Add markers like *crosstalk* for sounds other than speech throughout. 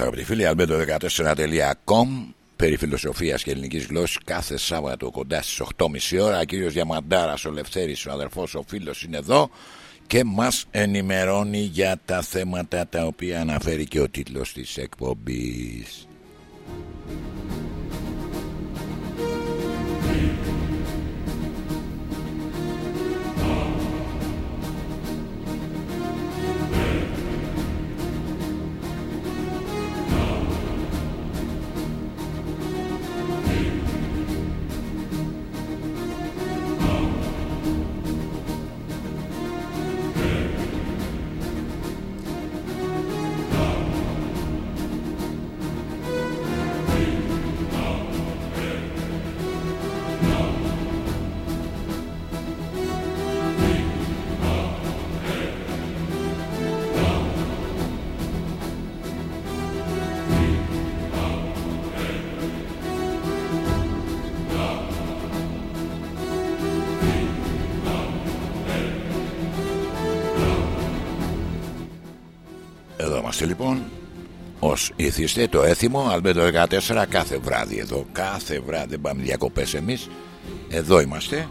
Εδώ είμαστε αγαπητοί φίλοι, albedo14.com περί φιλοσοφίας και ελληνικής γλώσσης κάθε Σάββατο κοντά στις 8.30 ώρα. Κύριος Διαμαντάρας, ο Λευθέρης, ο αδερφός, ο φίλος είναι εδώ και μας ενημερώνει για τα θέματα τα οποία αναφέρει και ο τίτλος της εκπομπής. Ως ηθιστέ το έθιμο Αλμπέντο 14 κάθε βράδυ εδώ. Κάθε βράδυ δεν πάμε διακοπές εμείς. Εδώ είμαστε.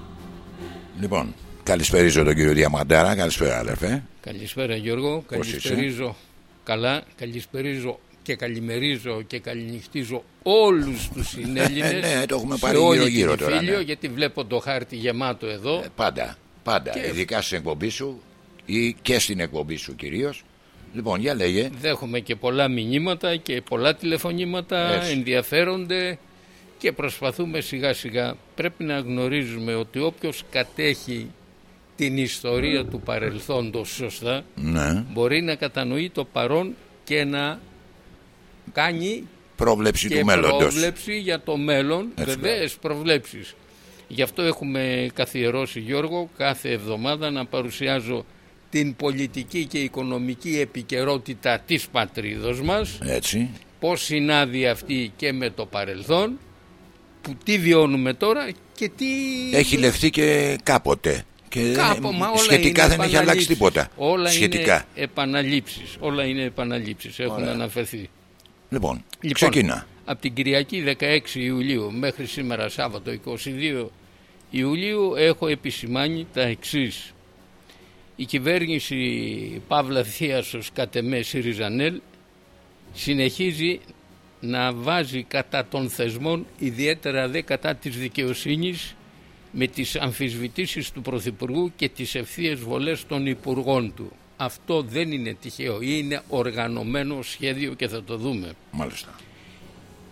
Λοιπόν καλησπερίζω τον κύριο Διαμαντάρα. Καλησπέρα αδερφέ. Καλησπέρα Γιώργο, Πώς καλησπερίζω καλά, καλησπερίζω και καλημερίζω και καληνυχτίζω όλους τους συνέλληνες Ε, ναι, το έχουμε σε πάρει όλη γύρω-γύρω την τώρα, Ιφίλιο, ναι. γιατί βλέπω το χάρτη γεμάτο εδώ. Ε, Πάντα, πάντα. Και- Ειδικά στην εκπομπή σου Ή και στην εκπομπή σου κυρίως Λοιπόν για λέγε Δέχομαι και πολλά μηνύματα και πολλά τηλεφωνήματα, Έτσι. ενδιαφέρονται και προσπαθούμε σιγά σιγά. Πρέπει να γνωρίζουμε ότι όποιος κατέχει την ιστορία του παρελθόντος σωστά Ναι μπορεί να κατανοεί το παρόν και να κάνει Πρόβλεψη και του μέλλοντος πρόβλεψη για το μέλλον, Έτσι, βεβαίως προβλέψεις. Γι' αυτό έχουμε καθιερώσει Γιώργο κάθε εβδομάδα να παρουσιάζω την πολιτική και οικονομική επικαιρότητα της πατρίδος μας, Έτσι πώς συνάδει αυτή και με το παρελθόν, που τι βιώνουμε τώρα και τι... Έχει λεχθεί και κάποτε και Κάπου, μα όλα σχετικά είναι δεν έχει αλλάξει επαναλήψεις. τίποτα Όλα Σχετικά είναι επαναλήψεις. Όλα είναι επαναλήψεις. Έχουν Ωραία. αναφερθεί. Λοιπόν, Λοιπόν, ξεκινά Από την Κυριακή 16 Ιουλίου μέχρι σήμερα Σάββατο 22 Ιουλίου έχω επισημάνει τα εξής. Η κυβέρνηση Παύλα Θίασος κατ' εμέ ΣΥΡΙΖΑΝΕΛ συνεχίζει να βάζει κατά των θεσμών ιδιαίτερα δε κατά της δικαιοσύνης με τις αμφισβητήσεις του Πρωθυπουργού και τις ευθείες βολές των Υπουργών του. Αυτό δεν είναι τυχαίο, είναι οργανωμένο σχέδιο και θα το δούμε. Μάλιστα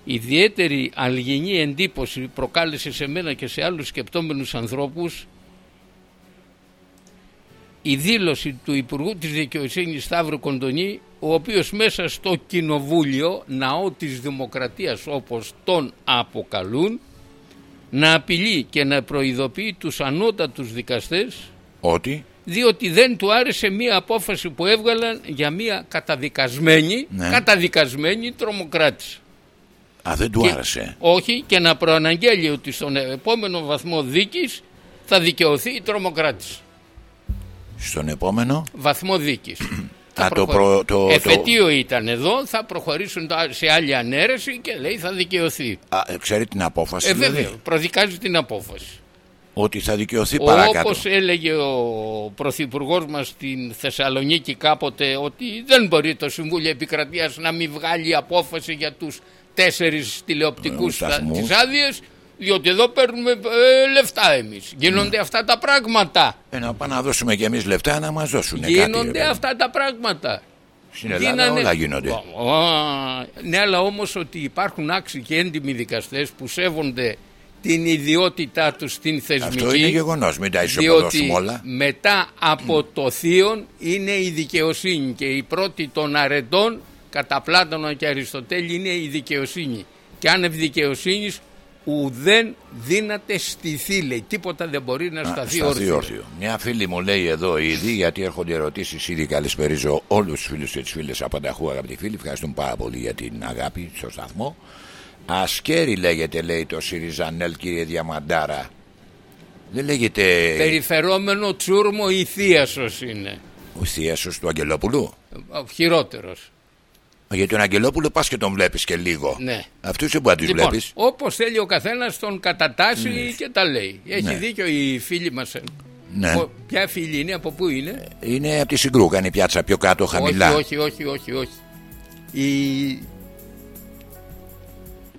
Ιδιαίτερη αλγινή εντύπωση προκάλεσε σε μένα και σε άλλους σκεπτόμενους ανθρώπους η δήλωση του Υπουργού της Δικαιοσύνης Σταύρου Κοντονή ο οποίος μέσα στο κοινοβούλιο ναό της δημοκρατίας όπως τον αποκαλούν να απειλεί και να προειδοποιεί τους ανώτατους δικαστές Ότι; διότι δεν του άρεσε μία απόφαση που έβγαλαν για μία καταδικασμένη, Ναι. καταδικασμένη τρομοκράτηση. Α, δεν του Και- άρεσε Όχι και να προαναγγέλει ότι στον επόμενο βαθμό δίκης θα δικαιωθεί η τρομοκράτηση. Στον επόμενο Βαθμό δίκης. Θα Α, το προχωρήσει. προ- το- το- Εφετείο ήταν εδώ, θα προχωρήσουν τα- σε άλλη ανέρεση και λέει θα δικαιωθεί. Α, ε, ξέρει την απόφαση Ε, δηλαδή, βέβαια, προδικάζει την απόφαση. Ότι θα δικαιωθεί παρακάτω Όπως έλεγε ο Πρωθυπουργός μας στην Θεσσαλονίκη κάποτε ότι δεν μπορεί το Συμβούλιο Επικρατείας να μην βγάλει απόφαση για τους τέσσερις τηλεοπτικούς Ε, σταθμούς. τις άδειες διότι εδώ παίρνουμε ε, λεφτά εμείς. Γίνονται αυτά τα πράγματα. ε, Να πάμε να δώσουμε κι εμείς λεφτά να μας δώσουν Γίνονται κάτι, αυτά τα πράγματα. Στην Ελλάδα όλα γίνονται Α, α, ναι, αλλά όμως ότι υπάρχουν άξιοι και έντιμοι δικαστές που σέβονται την ιδιότητά τους στην θεσμική. Αυτό είναι γεγονός Μην τα ισοπεδώσουμε Διότι όλα μετά από το θείον είναι η δικαιοσύνη και η πρώτη των αρετών κατά Πλάτωνα και Αριστοτέλη είναι η δικαιοσύνη. Και άνευ δικαιοσύνης ουδέν δύναται στηθεί λέει. Τίποτα δεν μπορεί να Α, σταθεί, σταθεί όρθιο. όρθιο. Μια φίλη μου λέει εδώ ήδη, γιατί έρχονται ερωτήσεις ήδη. Καλησπέριζω όλους τους φίλους και τις φίλες από Ανταχού, αγαπητοί φίλοι. Ευχαριστούμε πάρα πολύ για την αγάπη στο σταθμό. Ασκέρι λέγεται, λέει το Σιριζανέλ, κύριε Διαμαντάρα. Δεν λέγεται Περιφερόμενο τσούρμο η θείασος είναι. ο θείασος του Αγγελόπουλου. Ο χειρότερος. Γιατί τον Αγγελόπουλο πας και τον βλέπεις και λίγο. Ναι. Αυτούς δεν μπορεί να τους Λοιπόν, βλέπεις. όπως θέλει ο καθένας τον κατατάσσει και τα λέει. Έχει Ναι. δίκιο οι φίλοι μας. Ναι. Ποια φίλη είναι, από πού είναι; Είναι από τη Συγκρού, κάνει πιάτσα πιο κάτω, χαμηλά. Όχι, όχι, όχι, όχι. όχι. Η...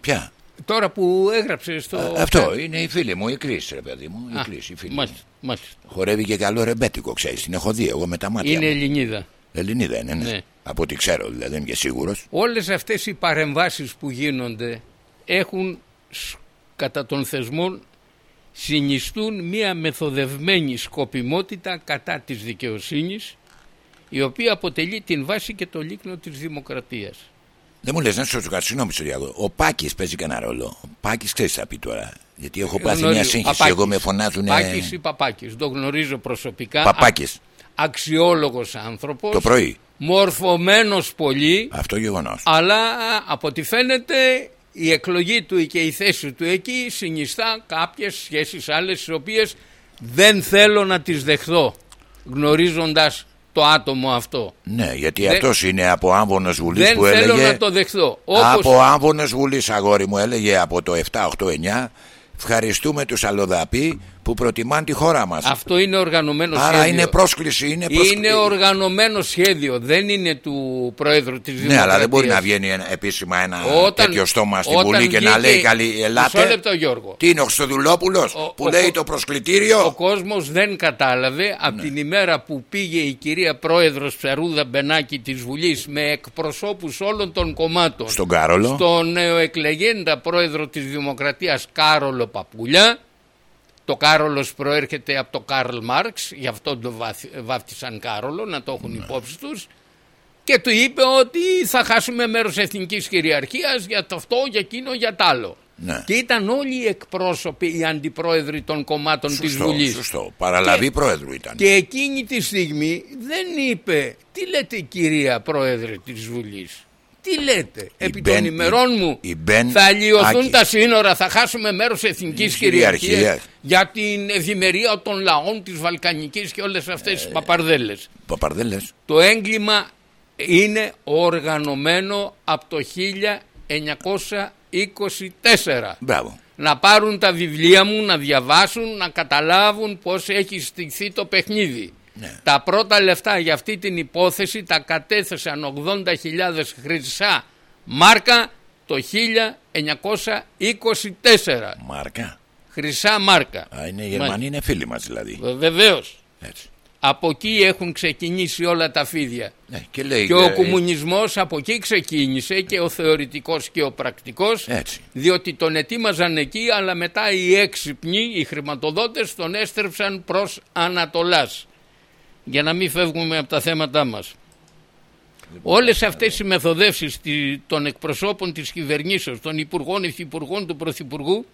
Ποια; Τώρα που έγραψε στο. Α, Αυτό είναι η φίλη μου, η Κρίση, ρε παιδί μου. Η Α, Κρίση, η φίλη. μου. μάλιστα, μάλιστα. Χορεύει και καλό ρεμπέτικο, ξέρεις. Την έχω δει εγώ με τα μάτια. Είναι μου. Ελληνίδα. Ελληνίδα είναι, ναι. Ναι. Από ό,τι ξέρω, δηλαδή, δεν είμαι και σίγουρος. Όλες αυτές οι παρεμβάσεις που γίνονται έχουν σ- κατά των θεσμών συνιστούν μία μεθοδευμένη σκοπιμότητα κατά της δικαιοσύνης η οποία αποτελεί την βάση και το λίκνο της δημοκρατίας. Δεν μου λες να σου ρωτήσω κάτι, συγγνώμη στο διάλογο. Ο Πάκης παίζει κανένα ρόλο; Ο Πάκης ξέρεις τι θα πει τώρα; Γιατί έχω πάθει μια Γνωρίζω. σύγχυση. Παπάκης. Εγώ με φωνάζουν. Πάκης ή Παπάκης, το γνωρίζω προσωπικά. Παπάκης. Α- Αξιόλογος άνθρωπος, Το πρωί. μορφωμένος πολύ, Αυτό γεγονός. αλλά από ό,τι φαίνεται η εκλογή του και η θέση του εκεί συνιστά κάποιες σχέσεις άλλες τις οποίες δεν θέλω να τις δεχθώ γνωρίζοντας το άτομο αυτό. Ναι, γιατί Δεν- αυτός είναι από άμβονο βουλή δεν που θέλω έλεγε. να το δεχθώ. Όπως Από άμβονο βουλή, αγόρι μου, έλεγε από το 7-8-9. Ευχαριστούμε τους αλλοδαποί που προτιμάνε τη χώρα μας. αυτό είναι οργανωμένο Άρα σχέδιο. είναι πρόσκληση. Είναι, πρόσκληση. Είναι οργανωμένο σχέδιο, δεν είναι του Πρόεδρου της Ναι, Δημοκρατίας. αλλά δεν μπορεί να βγαίνει ένα- επίσημα ένα Όταν- τέτοιο στόμα στην όταν Βουλή και να βγήκε- λέει καλή Μισό ελάτε. λεπτό Γιώργο. Τι είναι ο Χρυστοδουλόπουλος Ο- που ο- λέει ο- το προσκλητήριο; Ο κόσμος δεν κατάλαβε από Ναι. την ημέρα που πήγε η κυρία Πρόεδρος Ψαρούδα Μπενάκη της Βουλής με εκπροσώπους όλων των κομμάτων Στον Κάρολο. στον νεοεκλεγέντα πρόεδρο της Δημοκρατίας Κάρολο Παπούλια το Κάρολος προέρχεται από το Καρλ Μάρξ γι' αυτό το βάθ- βάφτισαν Κάρολο να το έχουν υπόψη τους και του είπε ότι θα χάσουμε μέρος εθνικής κυριαρχίας για το αυτό, για εκείνο, για τ' άλλο. Ναι. Και ήταν όλοι οι εκπρόσωποι, οι αντιπρόεδροι των κομμάτων της Σωστό, Βουλής. σωστό. Παραλαβή Και- πρόεδρου ήταν. Και εκείνη τη στιγμή δεν είπε τι λέτε κυρία Πρόεδρε της Βουλής. Τι λέτε, επί Μπεν- των ημερών η- μου η Μπεν θα λιωθούν Άκη. τα σύνορα, θα χάσουμε μέρος εθνικής Της κυριαρχίας. κυριαρχίας για την ευημερία των λαών της Βαλκανικής και όλες αυτές Ε. τις παπαρδέλες. Παπαρδέλες. Το έγκλημα είναι οργανωμένο από το 1924 Μπράβο. να πάρουν τα βιβλία μου, να διαβάσουν, να καταλάβουν πώς έχει στηθεί το παιχνίδι. Ναι. Τα πρώτα λεφτά για αυτή την υπόθεση τα κατέθεσαν 80.000 χρυσά μάρκα το 1924. Μάρκα. Χρυσά μάρκα. Α, είναι οι Γερμανοί, είναι φίλοι μας δηλαδή. Βεβαίως. Έτσι. Από εκεί έχουν ξεκινήσει όλα τα φίδια. Ναι, και λέει. Και ο ε, κομμουνισμός από εκεί ξεκίνησε και ο θεωρητικός και ο πρακτικός Έτσι. διότι τον ετοίμαζαν εκεί αλλά μετά οι έξυπνοι, οι χρηματοδότες τον έστρεψαν προς Ανατολάς για να μην φεύγουμε από τα θέματά μας. Όλες αυτές οι μεθοδεύσεις τη- των εκπροσώπων της κυβερνήσεως, των υπουργών, υφυπουργών του Πρωθυπουργού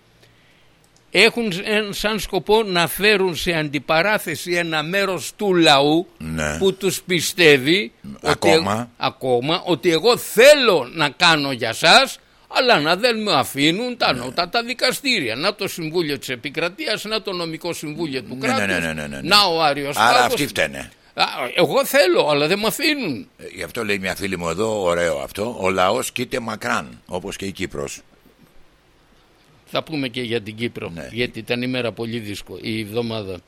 έχουν σαν- σαν σκοπό να φέρουν σε αντιπαράθεση ένα μέρος του λαού Ναι. που τους πιστεύει Ακόμα. Ότι, ακόμα ότι εγώ θέλω να κάνω για σας αλλά να δεν με αφήνουν τα Ναι. νότατα δικαστήρια. Να το Συμβούλιο της Επικρατείας, να το Νομικό Συμβούλιο του Ναι, κράτους, ναι, ναι, ναι, ναι, ναι. να ο Άριος Άρα Πάγος. αυτοί φταίνε. Α, Εγώ θέλω αλλά δεν με αφήνουν. Ε, Γι' αυτό λέει μια φίλη μου εδώ, ωραίο αυτό. Ο λαός κοίται μακράν, όπως και η Κύπρος. Θα πούμε και για την Κύπρο Ναι. γιατί ήταν ημέρα πολύ δύσκολη η εβδομάδα.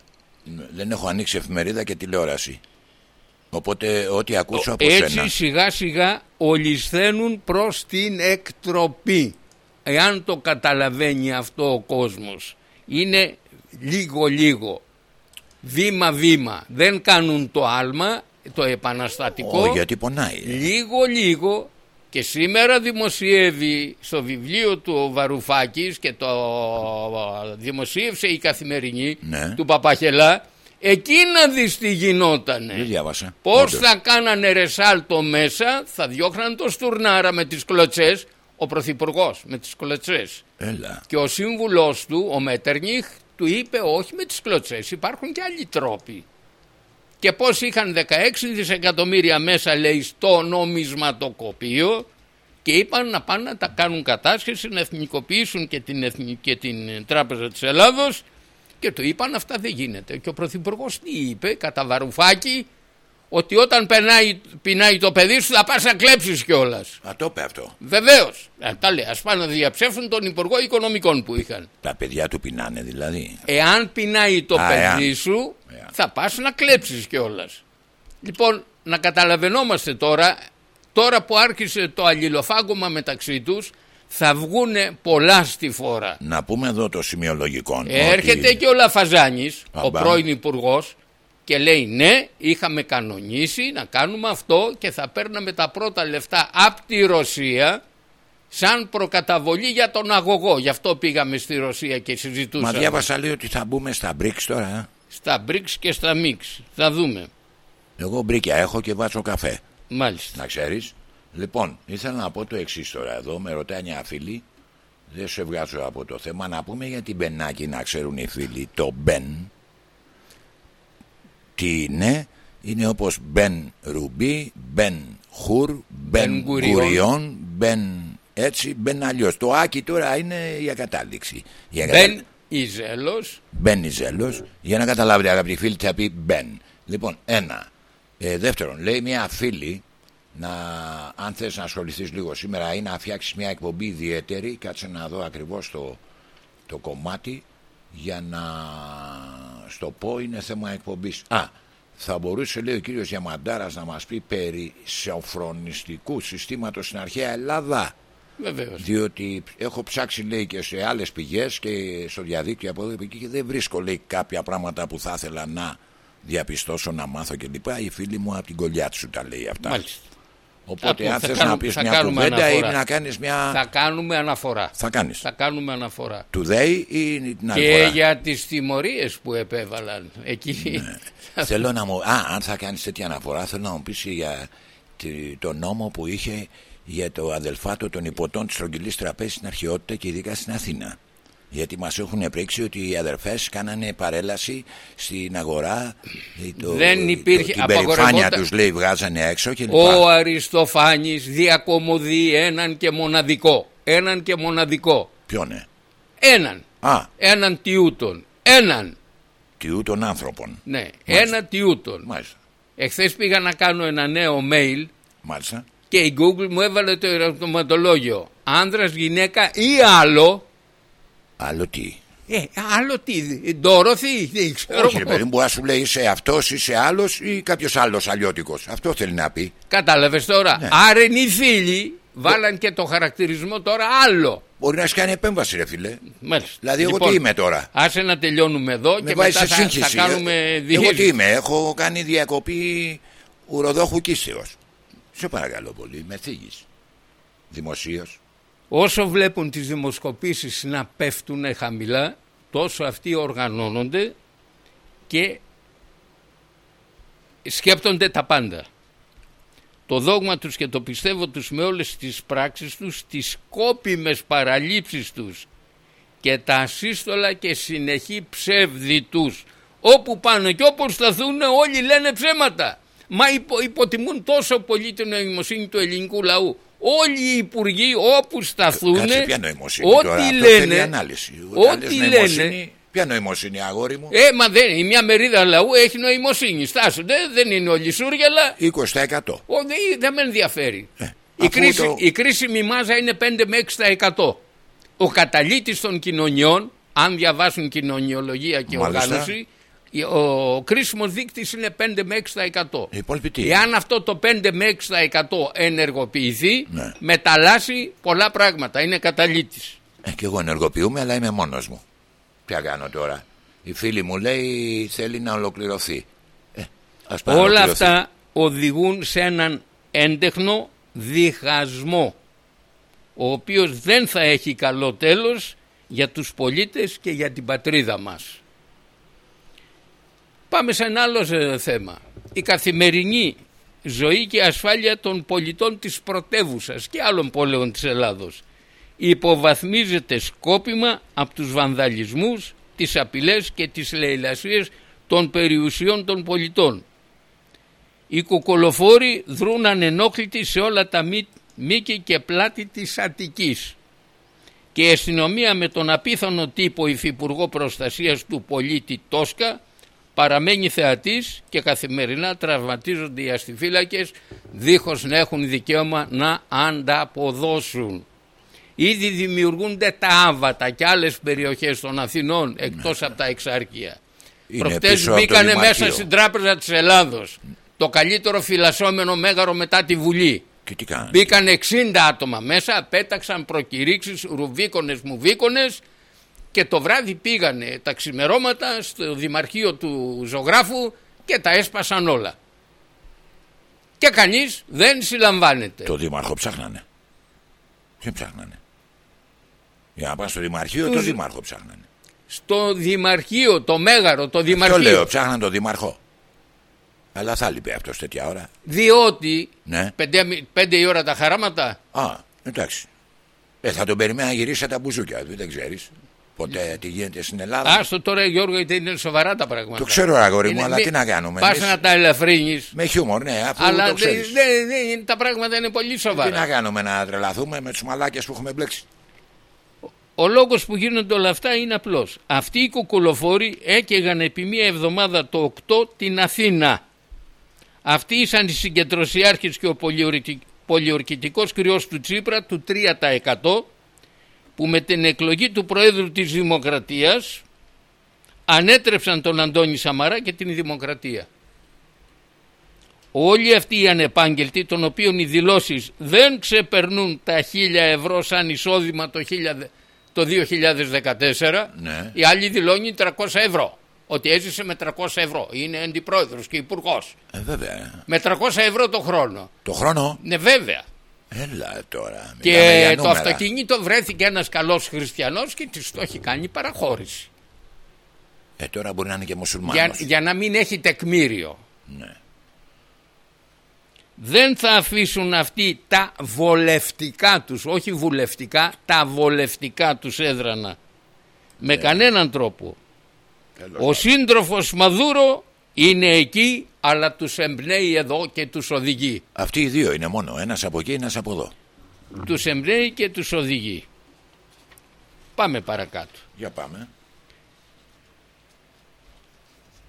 Δεν έχω ανοίξει εφημερίδα και τηλεόραση. Οπότε ό,τι ακούσω από Έτσι σένα. σιγά σιγά ολισθαίνουν προς την εκτροπή. Εάν το καταλαβαίνει αυτό ο κόσμος. Είναι λίγο λίγο. Βήμα βήμα. Δεν κάνουν το άλμα, το επαναστατικό. Ω, γιατί πονάει. Λίγο λίγο και σήμερα δημοσιεύει στο βιβλίο του ο Βαρουφάκης και το δημοσίευσε η καθημερινή Ναι. του Παπαχελά εκεί να δεις τι γινότανε. Δεν διάβασα. Πώς Όντως. θα κάνανε ρεσάλτο μέσα, θα διώχναν το Στουρνάρα με τις κλωτσές, ο Πρωθυπουργός με τις κλωτσές. Έλα. Και ο σύμβουλός του, ο Μέτερνιχ, του είπε όχι με τις κλωτσές, υπάρχουν και άλλοι τρόποι. Και πώς είχαν 16 δισεκατομμύρια μέσα λέει στο νομισματοκοπείο και είπαν να πάνε να τα κάνουν κατάσχεση, να εθνικοποιήσουν και την, Εθνη- και την Τράπεζα της Ελλάδος και του είπαν αυτά δεν γίνεται. Και ο Πρωθυπουργός τι είπε, κατά βαρουφάκι, ότι όταν περνάει, πεινάει το παιδί σου θα πας να κλέψεις κιόλας. Α, το είπε αυτό. Βεβαίως. Α, τα λέει. Ας πάνε να διαψεύσουν τον Υπουργό Οικονομικών που είχαν. Τα παιδιά του πεινάνε δηλαδή. Εάν πεινάει το Α, παιδί εάν. σου Εάν. θα πας να κλέψεις κιόλας. Λοιπόν, να καταλαβαίνόμαστε τώρα, τώρα που άρχισε το αλληλοφάγωμα μεταξύ τους, θα βγούνε πολλά στη φόρα. Να πούμε εδώ το σημειολογικό. Έρχεται ότι- και ο Λαφαζάνης, Α, ο μπα. πρώην υπουργός, και λέει ναι, είχαμε κανονίσει να κάνουμε αυτό και θα παίρναμε τα πρώτα λεφτά από τη Ρωσία σαν προκαταβολή για τον αγωγό. Γι' αυτό πήγαμε στη Ρωσία και Μα συζητούσαμε. διάβασα λέει ότι θα μπούμε στα BRICS τώρα. ε. Στα BRICS και στα MIX. Θα δούμε. Εγώ μπρίκια έχω και βάζω καφέ. Μάλιστα. Να ξέρεις. Λοιπόν, ήθελα να πω το εξής τώρα εδώ. Με ρωτάει μια φίλη. Δεν σε βγάζω από το θέμα. Να πούμε για την Μπενάκη να ξέρουν οι φίλοι. Το Μπεν. Τι είναι. Είναι όπως Μπεν Ρουμπί, Μπεν Χουρ, Μπεν Μπεν Γκουριόν. Γκουριόν, Μπεν έτσι, Μπεν αλλιώς. Το Άκη τώρα είναι η ακατάληξη. Η ακατάλη- Μπεν Ιζέλος. Μπαίνει ζέλο. Για να καταλάβετε, αγαπητοί φίλοι, θα πει μπεν. Λοιπόν, ένα. Ε, δεύτερον, λέει μια φίλη, να, αν θες να ασχοληθείς λίγο σήμερα ή να φτιάξεις μια εκπομπή ιδιαίτερη, κάτσε να δω ακριβώς το, το κομμάτι για να στο πω είναι θέμα εκπομπής. Α, θα μπορούσε λέει ο κύριος Διαμαντάρας να μας πει περί σοφρονιστικού συστήματος στην αρχαία Ελλάδα. Βεβαίως. Διότι έχω ψάξει λέει και σε άλλες πηγές και στο διαδίκτυο από εδώ και εκεί και δεν βρίσκω λέει κάποια πράγματα που θα ήθελα να διαπιστώσω, να μάθω κλπ. Η φίλη μου από την κολλιά σου τα λέει αυτά. Μάλιστα. Οπότε Θα αν πω, θα θες κάνουμε- να πεις θα μια κάνουμε κουβέντα ή αναφορά. να κάνεις μια... Θα κάνουμε αναφορά. Θα κάνεις. Θα κάνουμε αναφορά. Today ή την άλλη Και φορά; για τις τιμωρίες που επέβαλαν εκεί. Θέλω να μου... Α, αν θα κάνεις τέτοια αναφορά θέλω να μου πεις για τη- το νόμο που είχε για το αδελφάτο των υποτών της στρογγυλής τραπέζης στην αρχαιότητα και ειδικά στην Αθήνα. Γιατί μας έχουν πρίξει ότι οι αδερφές κάνανε παρέλαση στην αγορά. ε, Το, Δεν υπήρχε- την περηφάνεια απαγορευόταν- τους λέει βγάζανε έξω και Ο Αριστοφάνης διακομωδεί έναν και μοναδικό. Έναν και μοναδικό. Ποιο είναι. Έναν. Α, Έναν τιούτον. Έναν. τιού των άνθρωπων. Ναι. Ένα τιούτον. Μάλιστα. Εχθές πήγα να κάνω ένα νέο mail Μάλιστα. και η Google μου έβαλε το ερωτηματολόγιο. Άνδρας, γυναίκα ή άλλο. Άλλο τι; Ε, άλλο τι. Ντόροθι. Δεν ξέρω. Όχι, ρε παιδί μου, μπορεί να σου λέει είσαι αυτός, είσαι άλλος ή κάποιος άλλος αλλιώτικος. Αυτό θέλει να πει. Κατάλαβες τώρα. Ναι. Άρα είναι οι φίλοι. Βάλαν και το χαρακτηρισμό τώρα άλλο. Μπορεί να σου κάνει επέμβαση, ρε φίλε. Μάλιστα. Δηλαδή, εγώ Λοιπόν, τι είμαι τώρα; Άσε να τελειώνουμε εδώ Με και βάζει μετά σε θα, σύγχυση. θα κάνουμε Ε, εγώ διήγηση. τι είμαι, έχω κάνει διακοπή ουροδόχου κίστεω. Σε παρακαλώ πολύ, με θίγεις. Δημοσίως. Όσο βλέπουν τις δημοσκοπήσεις να πέφτουν χαμηλά, τόσο αυτοί οργανώνονται και σκέπτονται τα πάντα. Το δόγμα τους και το πιστεύω τους με όλες τις πράξεις τους, τις σκόπιμες παραλήψεις τους και τα ασύστολα και συνεχή ψεύδι τους. Όπου πάνε και όπου σταθούν όλοι λένε ψέματα. Μα υπο, υποτιμούν τόσο πολύ την νοημοσύνη του ελληνικού λαού. Όλοι οι υπουργοί όπου σταθούν Κάτσε, ποια νοημοσύνη ό,τι τώρα. Αυτό θέλει λένε, ανάλυση. Όταν ό,τι λες λένε νοημοσύνη, Ποια νοημοσύνη, αγόρι μου; ε, μα δεν, η μια μερίδα λαού έχει νοημοσύνη. Στάσονται, δεν είναι όλοι σούργελα. 20%. Ο, δεν, δεν με ενδιαφέρει. η, Ε, αφού κρίση, το- η κρίσιμη μάζα είναι 5 με 6%. Ο καταλήτης των κοινωνιών, αν διαβάσουν κοινωνιολογία και Μάλιστα. οργάνωση, η- ο κρίσιμος δείκτης είναι 5 με 6%. Οι υπόλοιποι τι; Εάν αυτό το 5 με 6% ενεργοποιηθεί, Ναι. μεταλλάσσει πολλά πράγματα. Είναι καταλήτης. Ε, και εγώ ενεργοποιούμε, αλλά είμαι μόνος μου. Τι κάνω τώρα; Η φίλη μου λέει θέλει να ολοκληρωθεί. Ε, ας πάει να Όλα ολοκληρωθεί. αυτά οδηγούν σε έναν έντεχνο διχασμό ο οποίος δεν θα έχει καλό τέλος για τους πολίτες και για την πατρίδα μας. Πάμε σε ένα άλλο ε, θέμα. Η καθημερινή ζωή και ασφάλεια των πολιτών της πρωτεύουσας και άλλων πόλεων της Ελλάδος υποβαθμίζεται σκόπιμα από τους βανδαλισμούς, τις απειλές και τις λαιλασίες των περιουσιών των πολιτών. Οι κουκολοφόροι δρούν ανενόχλητοι σε όλα τα μη- μήκη και πλάτη της Αττικής και η αστυνομία με τον απίθανο τύπο υφυπουργό προστασίας του πολίτη Τόσκα παραμένει θεατής και καθημερινά τραυματίζονται οι αστιφύλακες δίχως να έχουν δικαίωμα να ανταποδώσουν. Ήδη δημιουργούνται τα άβατα και άλλες περιοχές των Αθηνών εκτός από τα εξάρκεια. Προχτές μπήκανε μέσα στην τράπεζα της Ελλάδος το καλύτερο φυλασσόμενο μέγαρο μετά τη Βουλή. Και τι κάνανε; Μπήκαν 60 άτομα μέσα, πέταξαν προκηρύξεις, ρουβίκονες, μουβίκονες και το βράδυ πήγανε τα ξημερώματα στο δημαρχείο του ζωγράφου και τα έσπασαν όλα. Και κανείς δεν συλλαμβάνεται. Το δήμαρχο ψάχνανε. Τι ψάχνανε; Για να πάνε στο δημαρχείο, Τους- το δήμαρχο ψάχνανε. Στο δημαρχείο, το μέγαρο, το Το δημαρχείο. λέω, ψάχνανε το δήμαρχο; Αλλά θα λείπει αυτός τέτοια ώρα. Διότι Ναι. πέντε, πέντε η ώρα τα χαράματα Α, εντάξει. Ε, θα τον περιμένει να γυρίσει τα μπουζούκια του, δεν ξέρεις. Ποτέ τι γίνεται στην Ελλάδα. Άστο τώρα Γιώργο γιατί είναι σοβαρά τα πράγματα. Το ξέρω, αγόρι μου, Είναι αλλά μη- τι να κάνουμε. Πας εμείς. να τα ελαφρύνεις. Με χιούμορ, ναι, αφού Αλλά το δεν- ξέρεις. δεν- δεν- τα πράγματα είναι πολύ Τι σοβαρά. να κάνουμε, να τρελαθούμε με τους μαλάκες που έχουμε μπλέξει; Ο λόγος που γίνονται όλα αυτά είναι απλός. Αυτοί οι κουκουλοφόροι έκαιγαν επί μία εβδομάδα το 8 την Αθήνα. Αυτοί ήσαν οι συγκεντρωσιάρχες και ο πολιορκη- πολιορκητικός κρυός του Τσίπρα του 3% που με την εκλογή του Προέδρου της Δημοκρατίας ανέτρεψαν τον Αντώνη Σαμαρά και την Δημοκρατία. Όλοι αυτοί οι ανεπάγγελτοι, των οποίων οι δηλώσεις δεν ξεπερνούν τα 1000 ευρώ σαν εισόδημα το, 1000 το 2014, Ναι. οι άλλοι δηλώνει 300 ευρώ. Ότι έζησε με 300 ευρώ. Είναι αντιπρόεδρος και υπουργός. Ε, βέβαια. Με 300 ευρώ το χρόνο. Το χρόνο. Ναι, βέβαια. Έλα τώρα. μιλάμε Και για το νούμερα. αυτοκίνητο βρέθηκε ένας καλός χριστιανός και της το έχει κάνει παραχώρηση. Ε, τώρα μπορεί να είναι και Για, μουσουλμάνος. για να μην έχει τεκμήριο. Ναι. δεν θα αφήσουν αυτοί τα βολευτικά τους, όχι βουλευτικά, τα βολευτικά τους έδρανα. Με κανέναν τρόπο. Τέλος Ο σύντροφος Μαδούρο είναι εκεί, αλλά τους εμπνέει εδώ και τους οδηγεί. Αυτοί οι δύο είναι μόνο. Ένας από εκεί, ένας από εδώ. Τους εμπνέει και τους οδηγεί. Πάμε παρακάτω. Για πάμε.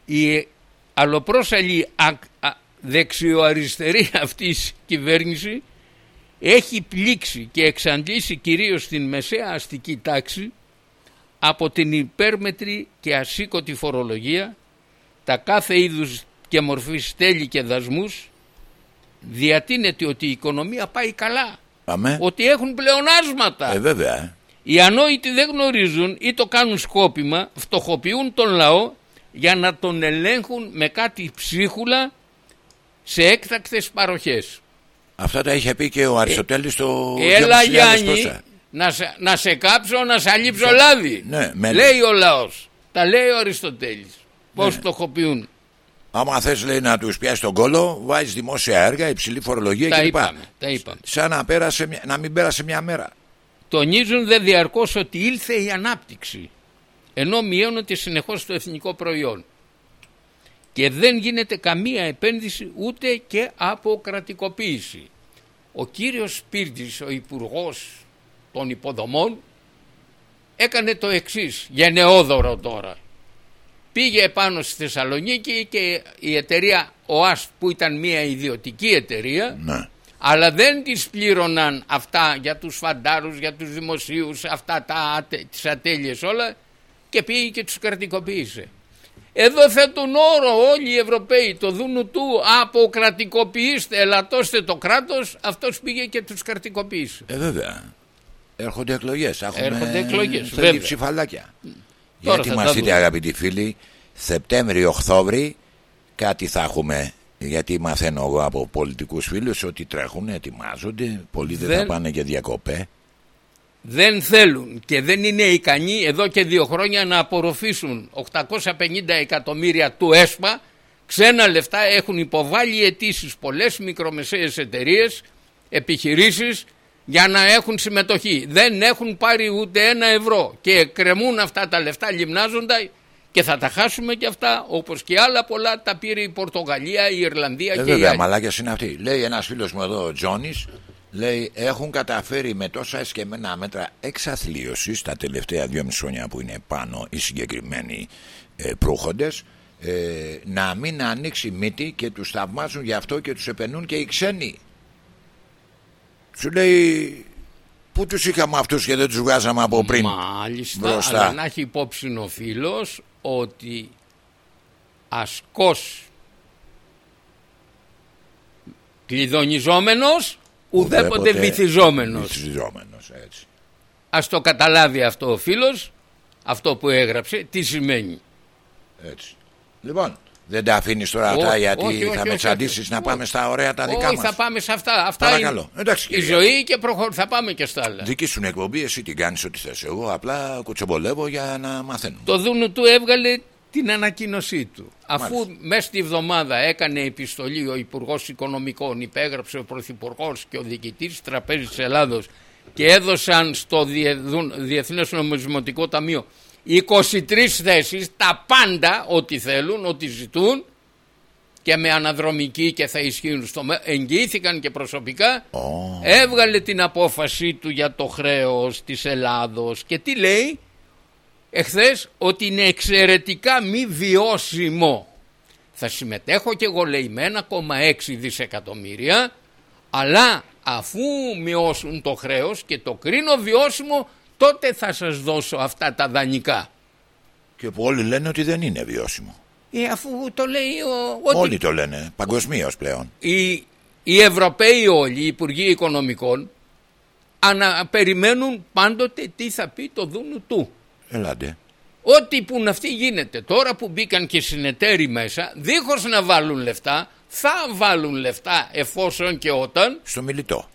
η αλλοπρόσαλη ακ- α- δεξιοαριστερή αυτής κυβέρνηση έχει πλήξει και εξαντλήσει κυρίως την μεσαία αστική τάξη από την υπέρμετρη και ασήκωτη φορολογία, τα κάθε είδους και μορφής τέλη και δασμούς, διατείνεται ότι η οικονομία πάει καλά, Πάμε. ότι έχουν πλεονάσματα. Ε, βέβαια. ε. Οι ανόητοι δεν γνωρίζουν ή το κάνουν σκόπιμα, φτωχοποιούν τον λαό για να τον ελέγχουν με κάτι ψίχουλα σε έκτακτες παροχές. Αυτά τα είχε πει και ο Αριστοτέλης το Έλα 2000 Γιάννη, πόσα. να σε, να σε κάψω, να σε αλείψω λάδι. Ναι, με- λέει ο λαός. Τα λέει ο Αριστοτέλης. Πώς φτωχοποιούν. Άμα θες λέει να τους πιάσει τον κόλο, βάζεις δημόσια έργα, υψηλή φορολογία Τα κλπ. είπαμε, τα είπαμε. Σαν να, πέρασε, μια- να μην πέρασε μια μέρα. Τονίζουν δε διαρκώς ότι ήλθε η ανάπτυξη ενώ μειώνεται συνεχώς το εθνικό προϊόν και δεν γίνεται καμία επένδυση ούτε και αποκρατικοποίηση. Ο κύριος Σπίρτης, ο υπουργός των υποδομών έκανε το εξής γενναιόδωρο τώρα. Πήγε επάνω στη Θεσσαλονίκη και η εταιρεία ΟΑΣ που ήταν μια ιδιωτική εταιρεία Ναι. αλλά δεν τις πλήρωναν αυτά για τους φαντάρους, για τους δημοσίους, αυτά τα, ατε- τις ατέλειες όλα και πήγε και τους κρατικοποίησε. Εδώ θέτουν όρο όλοι οι Ευρωπαίοι, το δούνου του, αποκρατικοποιήστε, ελαττώστε το κράτος, αυτός πήγε και τους κρατικοποίησε. Ε, βέβαια. Έρχονται εκλογές. Έχουμε... Έρχονται εκλογές, θέλει βέβαια. ψηφαλάκια. Τώρα Για θα τα ετοιμαστείτε δούμε. αγαπητοί φίλοι, Σεπτέμβριο-Οκτώβρη κάτι θα έχουμε. Γιατί μαθαίνω εγώ από πολιτικούς φίλους ότι τρέχουν, ετοιμάζονται, πολλοί δεν, θα Δεν- πάνε και διακοπέ. Δεν θέλουν και δεν είναι ικανοί εδώ και δύο χρόνια να απορροφήσουν 850 εκατομμύρια του ΕΣΠΑ ξένα λεφτά έχουν υποβάλει αιτήσεις πολλές μικρομεσαίες εταιρείες, επιχειρήσεις για να έχουν συμμετοχή. Δεν έχουν πάρει ούτε ένα ευρώ και κρεμούν αυτά τα λεφτά λιμνάζοντα και θα τα χάσουμε και αυτά όπως και άλλα πολλά τα πήρε η Πορτογαλία, η Ιρλανδία Ε, και η βέβαια, άλλη. μαλάκια είναι αυτοί. Λέει ένας φίλος μου εδώ, ο Τζόνις, λέει έχουν καταφέρει με τόσα εσκεμμένα μέτρα εξαθλίωσης τα τελευταία δύο μισή χρόνια που είναι πάνω οι συγκεκριμένοι ε, προύχοντες. ε, να μην ανοίξει μύτη και τους θαυμάζουν γι' αυτό και τους επενούν και οι ξένοι. Σου λέει Πού τους είχαμε αυτούς και δεν τους βγάζαμε από πριν Μάλιστα, μπροστά; αλλά να έχει υπόψη ο φίλος ότι ασκός κλειδονιζόμενος ουδέποτε βυθιζόμενος. Βυθιζόμενος, έτσι. Ας το καταλάβει αυτό ο φίλος, αυτό που έγραψε, τι σημαίνει. Έτσι. Λοιπόν, δεν τα αφήνεις τώρα αυτά γιατί όχι, θα με τσαντήσεις να πάμε στα ωραία τα δικά μας. Όχι, θα πάμε σε αυτά. αυτά Παρακαλώ. Είναι Εντάξει, η ζωή και προχω... θα πάμε και στα άλλα. Δική σου εκπομπή, εσύ την κάνεις ό,τι θες. Εγώ απλά κουτσομπολεύω για να μαθαίνω. Το Δούνου του έβγαλε την ανακοίνωσή του. Αφού μέσα στη βδομάδα έκανε επιστολή ο Υπουργός Οικονομικών, υπέγραψε ο Πρωθυπουργός και ο Διοικητής τη Τραπέζης τη Ελλάδος και έδωσαν στο Διεθνές Νομισματικό Ταμείο 23 θέσεις, τα πάντα ό,τι θέλουν, ό,τι ζητούν και με αναδρομική και θα ισχύουν στο μέλλον, εγγυήθηκαν και προσωπικά, έβγαλε την απόφαση του για το χρέος της Ελλάδος. Και τι λέει; Εχθές ότι είναι εξαιρετικά μη βιώσιμο. Θα συμμετέχω και εγώ λέει με 1,6 δισεκατομμύρια αλλά αφού μειώσουν το χρέος και το κρίνω βιώσιμο τότε θα σας δώσω αυτά τα δανεικά. Και που όλοι λένε ότι δεν είναι βιώσιμο. Ε, αφού το λέει ο... Ότι... Όλοι το λένε, παγκοσμίως πλέον. Οι, οι Ευρωπαίοι όλοι, οι Υπουργοί Οικονομικών, ανα, περιμένουν πάντοτε τι θα πει το δούνου του. Ελάτε. Ό,τι που αυτή γίνεται τώρα που μπήκαν και συνεταίροι μέσα, δίχως να βάλουν λεφτά, θα βάλουν λεφτά εφόσον και όταν... Στο μιλητό.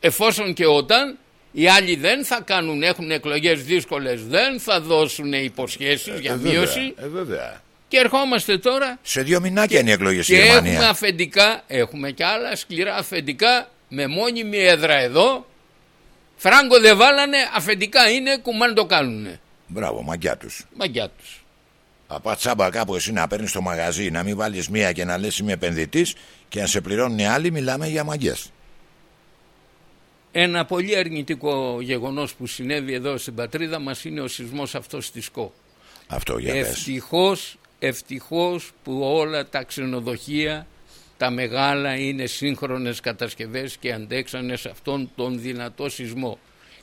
Εφόσον και όταν οι άλλοι δεν θα κάνουν, έχουν εκλογές δύσκολες, δεν θα δώσουν υποσχέσεις για ε, μείωση. Ε, βέβαια. Και ερχόμαστε τώρα. Σε δύο μηνάκια είναι οι εκλογέ στη Γερμανία. Έχουμε αφεντικά, έχουμε και άλλα σκληρά αφεντικά με μόνιμη έδρα εδώ. Φράγκο δεν βάλανε, αφεντικά είναι, κουμάν το κάνουνε. Μπράβο, μαγκιά τους. Μαγκιά τους. Από τσάμπα κάπου εσύ να παίρνεις το μαγαζί, να μην βάλεις μία και να λες είμαι επενδυτής και να σε πληρώνουν οι άλλοι, μιλάμε για μαγκέ. Ένα πολύ αρνητικό γεγονός που συνέβη εδώ στην πατρίδα μας είναι ο σεισμός αυτός στη ΣΚΟ. Αυτό για ευτυχώς, ευτυχώς που όλα τα ξενοδοχεία, τα μεγάλα είναι σύγχρονες κατασκευές και αντέξανε σε αυτόν τον δυνατό σεισμό.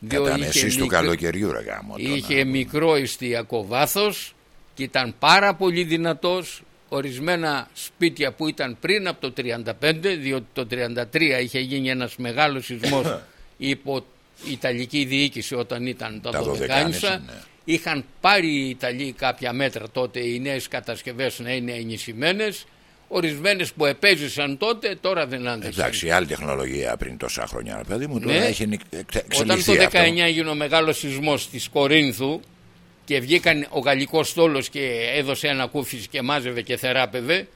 Κατά εσείς του καλοκαιριού ρε γάμο. Είχε μικρό εστιακό βάθος και ήταν πάρα πολύ δυνατός ορισμένα σπίτια που ήταν πριν από το 35 διότι το 33 είχε γίνει ένας μεγάλος σεισμός *laughs* υπό Ιταλική διοίκηση όταν ήταν τα, τα ναι. είχαν πάρει οι Ιταλοί κάποια μέτρα τότε οι νέες κατασκευές να είναι ενισχυμένες ορισμένες που επέζησαν τότε τώρα δεν άντεξαν. Εντάξει, άλλη τεχνολογία πριν τόσα χρόνια, παιδί μου, τώρα ναι. έχει Όταν το 19 έγινε ο μεγάλος σεισμός της Κορίνθου και βγήκαν ο γαλλικός στόλος και έδωσε ένα κούφις και μάζευε και θεράπευε,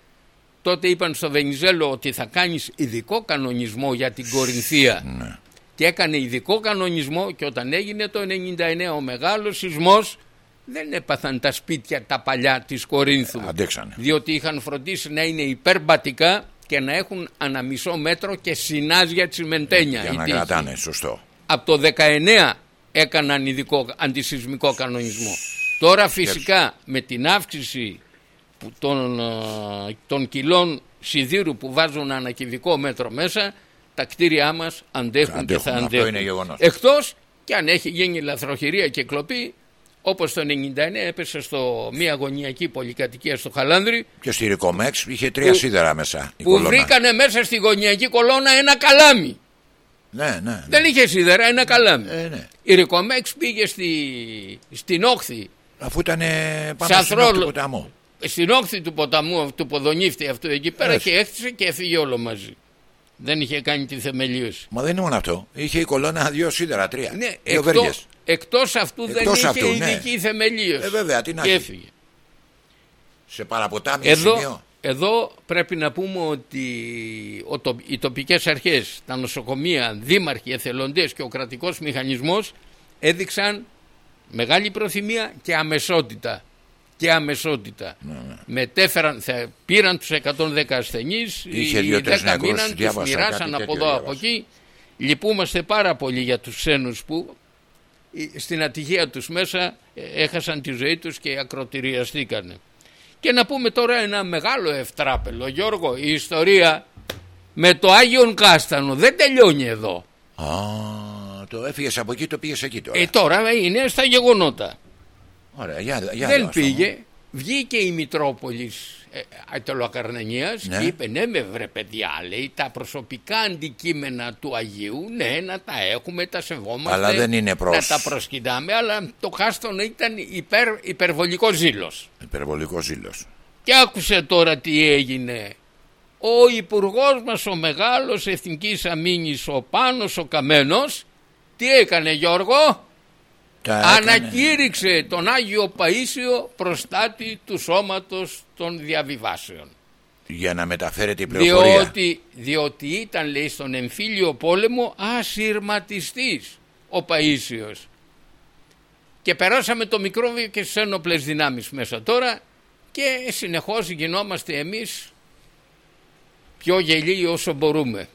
τότε είπαν στο Βενιζέλο ότι θα κάνεις ειδικό κανονισμό για την Κορινθία. Ναι και έκανε ειδικό κανονισμό και όταν έγινε το 99 ο μεγάλος σεισμός δεν έπαθαν τα σπίτια τα παλιά της Κορίνθου. Αντέξανε. διότι είχαν φροντίσει να είναι υπερμπατικά και να έχουν ανά μισό μέτρο και συνάζια τσιμεντένια. Για να κρατάνε σωστό. Από το 19 έκαναν ειδικό αντισυσμικό κανονισμό. Τώρα φυσικά με την αύξηση των, ε, των κιλών σιδήρου που βάζουν ανακυβικό μέτρο μέσα τα κτίρια μας αντέχουν, αντέχουν και θα αντέχουν. Αυτό είναι γεγονός. Εκτός και αν έχει γίνει λαθροχειρία και κλοπή όπως το 99 έπεσε στο μία γωνιακή πολυκατοικία στο Χαλάνδρη. Και στη Ρικομέξ είχε τρία που, σίδερα μέσα. Η που κολόνα. βρήκανε μέσα στη γωνιακή κολόνα ένα καλάμι. Ναι, ναι, ναι. Δεν είχε σίδερα, ένα καλάμι. Ε, ναι. Η Ρικομέξ πήγε στη, στην όχθη. Αφού ήταν πάνω στην όχθη του ποταμού. Στην όχθη του ποταμού, του ποδονύφτη αυτού εκεί πέρα Έτσι. και έφτιαξε και έφυγε όλο μαζί. Δεν είχε κάνει τη θεμελίωση. Μα δεν είναι μόνο αυτό. Είχε η κολόνα δύο σίδερα, τρία. Ναι, εκτό εκτός αυτού εκτός δεν είχε ναι. ειδική θεμελίωση. Ε, βέβαια, τι να και έφυγε. Σε παραποτάμιο εδώ, σημείο. Εδώ πρέπει να πούμε ότι οι τοπικές αρχές, τα νοσοκομεία, δήμαρχοι, εθελοντές και ο κρατικός μηχανισμός έδειξαν μεγάλη προθυμία και αμεσότητα και αμεσότητα. Ναι, ναι. Μετέφεραν, θα, πήραν τους 110 ασθενείς, Είχε οι 10 μήναν, τους μοιράσαν από εδώ από εκεί. Λυπούμαστε πάρα πολύ για τους ξένους που στην ατυχία τους μέσα ε, έχασαν τη ζωή τους και ακροτηριαστήκανε. Και να πούμε τώρα ένα μεγάλο ευτράπελο, Γιώργο, η ιστορία με το Άγιον Κάστανο δεν τελειώνει εδώ. Α, το έφυγες από εκεί, το πήγες εκεί τώρα. Ε, τώρα είναι στα γεγονότα. Ωραία, για, για δεν δώσ' πήγε. Βγήκε η Μητρόπολης ε, Ναι. και είπε ναι με βρε παιδιά λέει τα προσωπικά αντικείμενα του Αγίου ναι να τα έχουμε τα σεβόμαστε Αλλά δεν είναι προς- να τα προσκυνάμε αλλά το κάστον ήταν υπερ, υπερβολικό ζήλος Υπερβολικός ζήλος. και άκουσε τώρα τι έγινε ο υπουργός μας ο μεγάλος εθνικής αμήνης ο Πάνος ο Καμένος τι έκανε Γιώργο; Τα έκανε. Ανακήρυξε τον Άγιο Παΐσιο προστάτη του σώματος των διαβιβάσεων. Για να μεταφέρεται η πληροφορία. Διότι, διότι ήταν λέει στον εμφύλιο πόλεμο ασυρματιστής ο Παΐσιος. Και περάσαμε το μικρόβιο και στις ένοπλες δυνάμεις μέσα τώρα και συνεχώς γινόμαστε εμείς πιο γελοί όσο μπορούμε.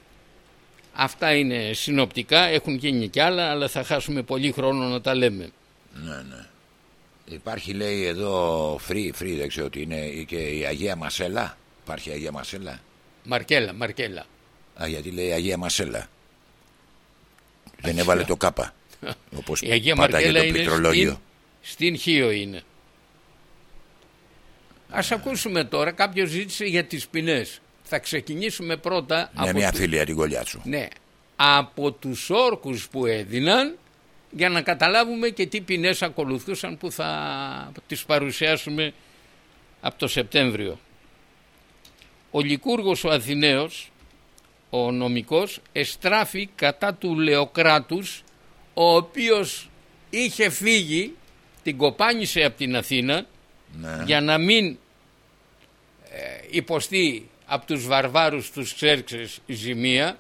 Αυτά είναι συνοπτικά, έχουν γίνει κι άλλα, αλλά θα χάσουμε πολύ χρόνο να τα λέμε. Ναι, ναι. Υπάρχει λέει εδώ free, free δεν ξέρω τι είναι και η Αγία Μασέλα. Υπάρχει η Αγία Μασέλα; Μαρκέλα, Μαρκέλα. Α, γιατί λέει Αγία Μασέλα. Δεν έβαλε το κάπα. Όπως Η Αγία πάταγε Μαρκέλα το είναι πληκτρολόγιο. στην, στην Χίο είναι. Ας ακούσουμε τώρα, κάποιος ζήτησε για τις ποινές. Θα ξεκινήσουμε πρώτα Ναι, μια του- φίλη την Κολιάτσου. ναι, από τους όρκους που έδιναν για να καταλάβουμε και τι ποινές ακολουθούσαν που θα τις παρουσιάσουμε από το Σεπτέμβριο. Ο Λικούργος ο Αθηναίος, ο νομικός, εστράφη κατά του Λεοκράτους, ο οποίος είχε φύγει, την κοπάνισε από την Αθήνα Ναι. για να μην ε, υποστεί από τους βαρβάρους τους Ξέρξες η ζημία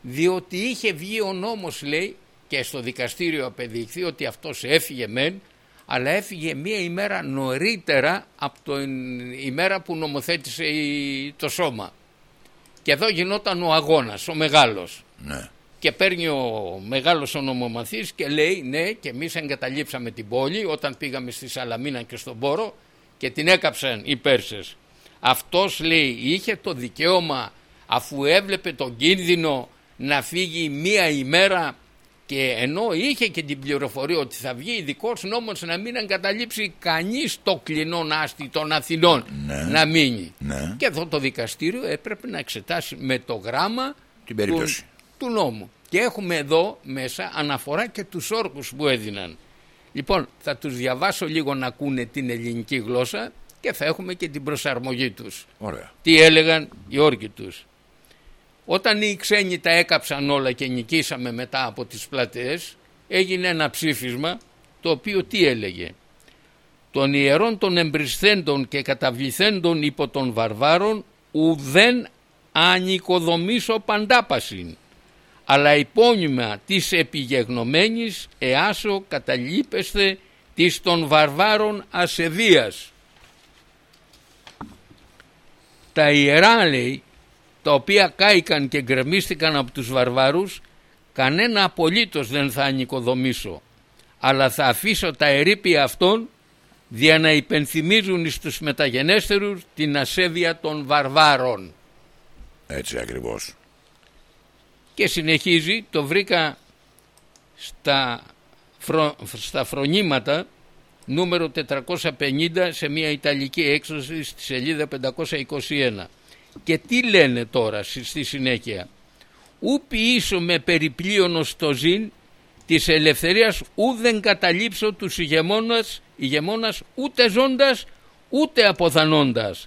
διότι είχε βγει ο νόμος λέει και στο δικαστήριο απεδειχθεί ότι αυτός έφυγε μεν αλλά έφυγε μία ημέρα νωρίτερα από την ημέρα που νομοθέτησε η- το σώμα και εδώ γινόταν ο αγώνας, ο μεγάλος Ναι. και παίρνει ο μεγάλος ο νομομαθής και λέει ναι και εμείς εγκαταλείψαμε την πόλη όταν πήγαμε στη Σαλαμίνα και στον Πόρο και την έκαψαν οι Πέρσες. Αυτός λέει είχε το δικαίωμα αφού έβλεπε τον κίνδυνο να φύγει μία ημέρα και ενώ είχε και την πληροφορία ότι θα βγει ειδικός νόμος να μην εγκαταλείψει κανείς το κλεινό άστι των Αθηνών Ναι. να μείνει. Ναι. Και εδώ το δικαστήριο έπρεπε να εξετάσει με το γράμμα Την περίπτωση. του, του νόμου. Και έχουμε εδώ μέσα αναφορά και τους όρκους που έδιναν. Λοιπόν, θα τους διαβάσω λίγο να ακούνε την ελληνική γλώσσα και θα έχουμε και την προσαρμογή τους. Ωραία. Τι έλεγαν οι όρκοι τους. Όταν οι ξένοι τα έκαψαν όλα και νικήσαμε μετά από τις πλατείες, έγινε ένα ψήφισμα το οποίο τι έλεγε; Των ιερών των εμπρισθέντων και καταβληθέντων υπό των βαρβάρων ουδέν ανοικοδομήσω παντάπασιν αλλά υπόνοιμα της επιγεγνωμένης εάσο καταλείπεσθε της των βαρβάρων ασεβίας. Τα ιερά λέει, τα οποία κάηκαν και γκρεμίστηκαν από τους βαρβάρους, κανένα απολύτως δεν θα ανοικοδομήσω, αλλά θα αφήσω τα ερήπια αυτών δια να υπενθυμίζουν στους μεταγενέστερους την ασέβεια των βαρβάρων. Έτσι ακριβώς. Και συνεχίζει, το βρήκα στα, φρο, στα φρονήματα νούμερο 450 σε μια Ιταλική έξωση στη σελίδα 521. Και τι λένε τώρα στη στη συνέχεια; Ου ποιήσω με περιπλίωνος το ζήν της ελευθερίας ουδεν καταλήψω τους ηγεμόνας, ηγεμόνας ούτε ζώντας ούτε αποθανώντας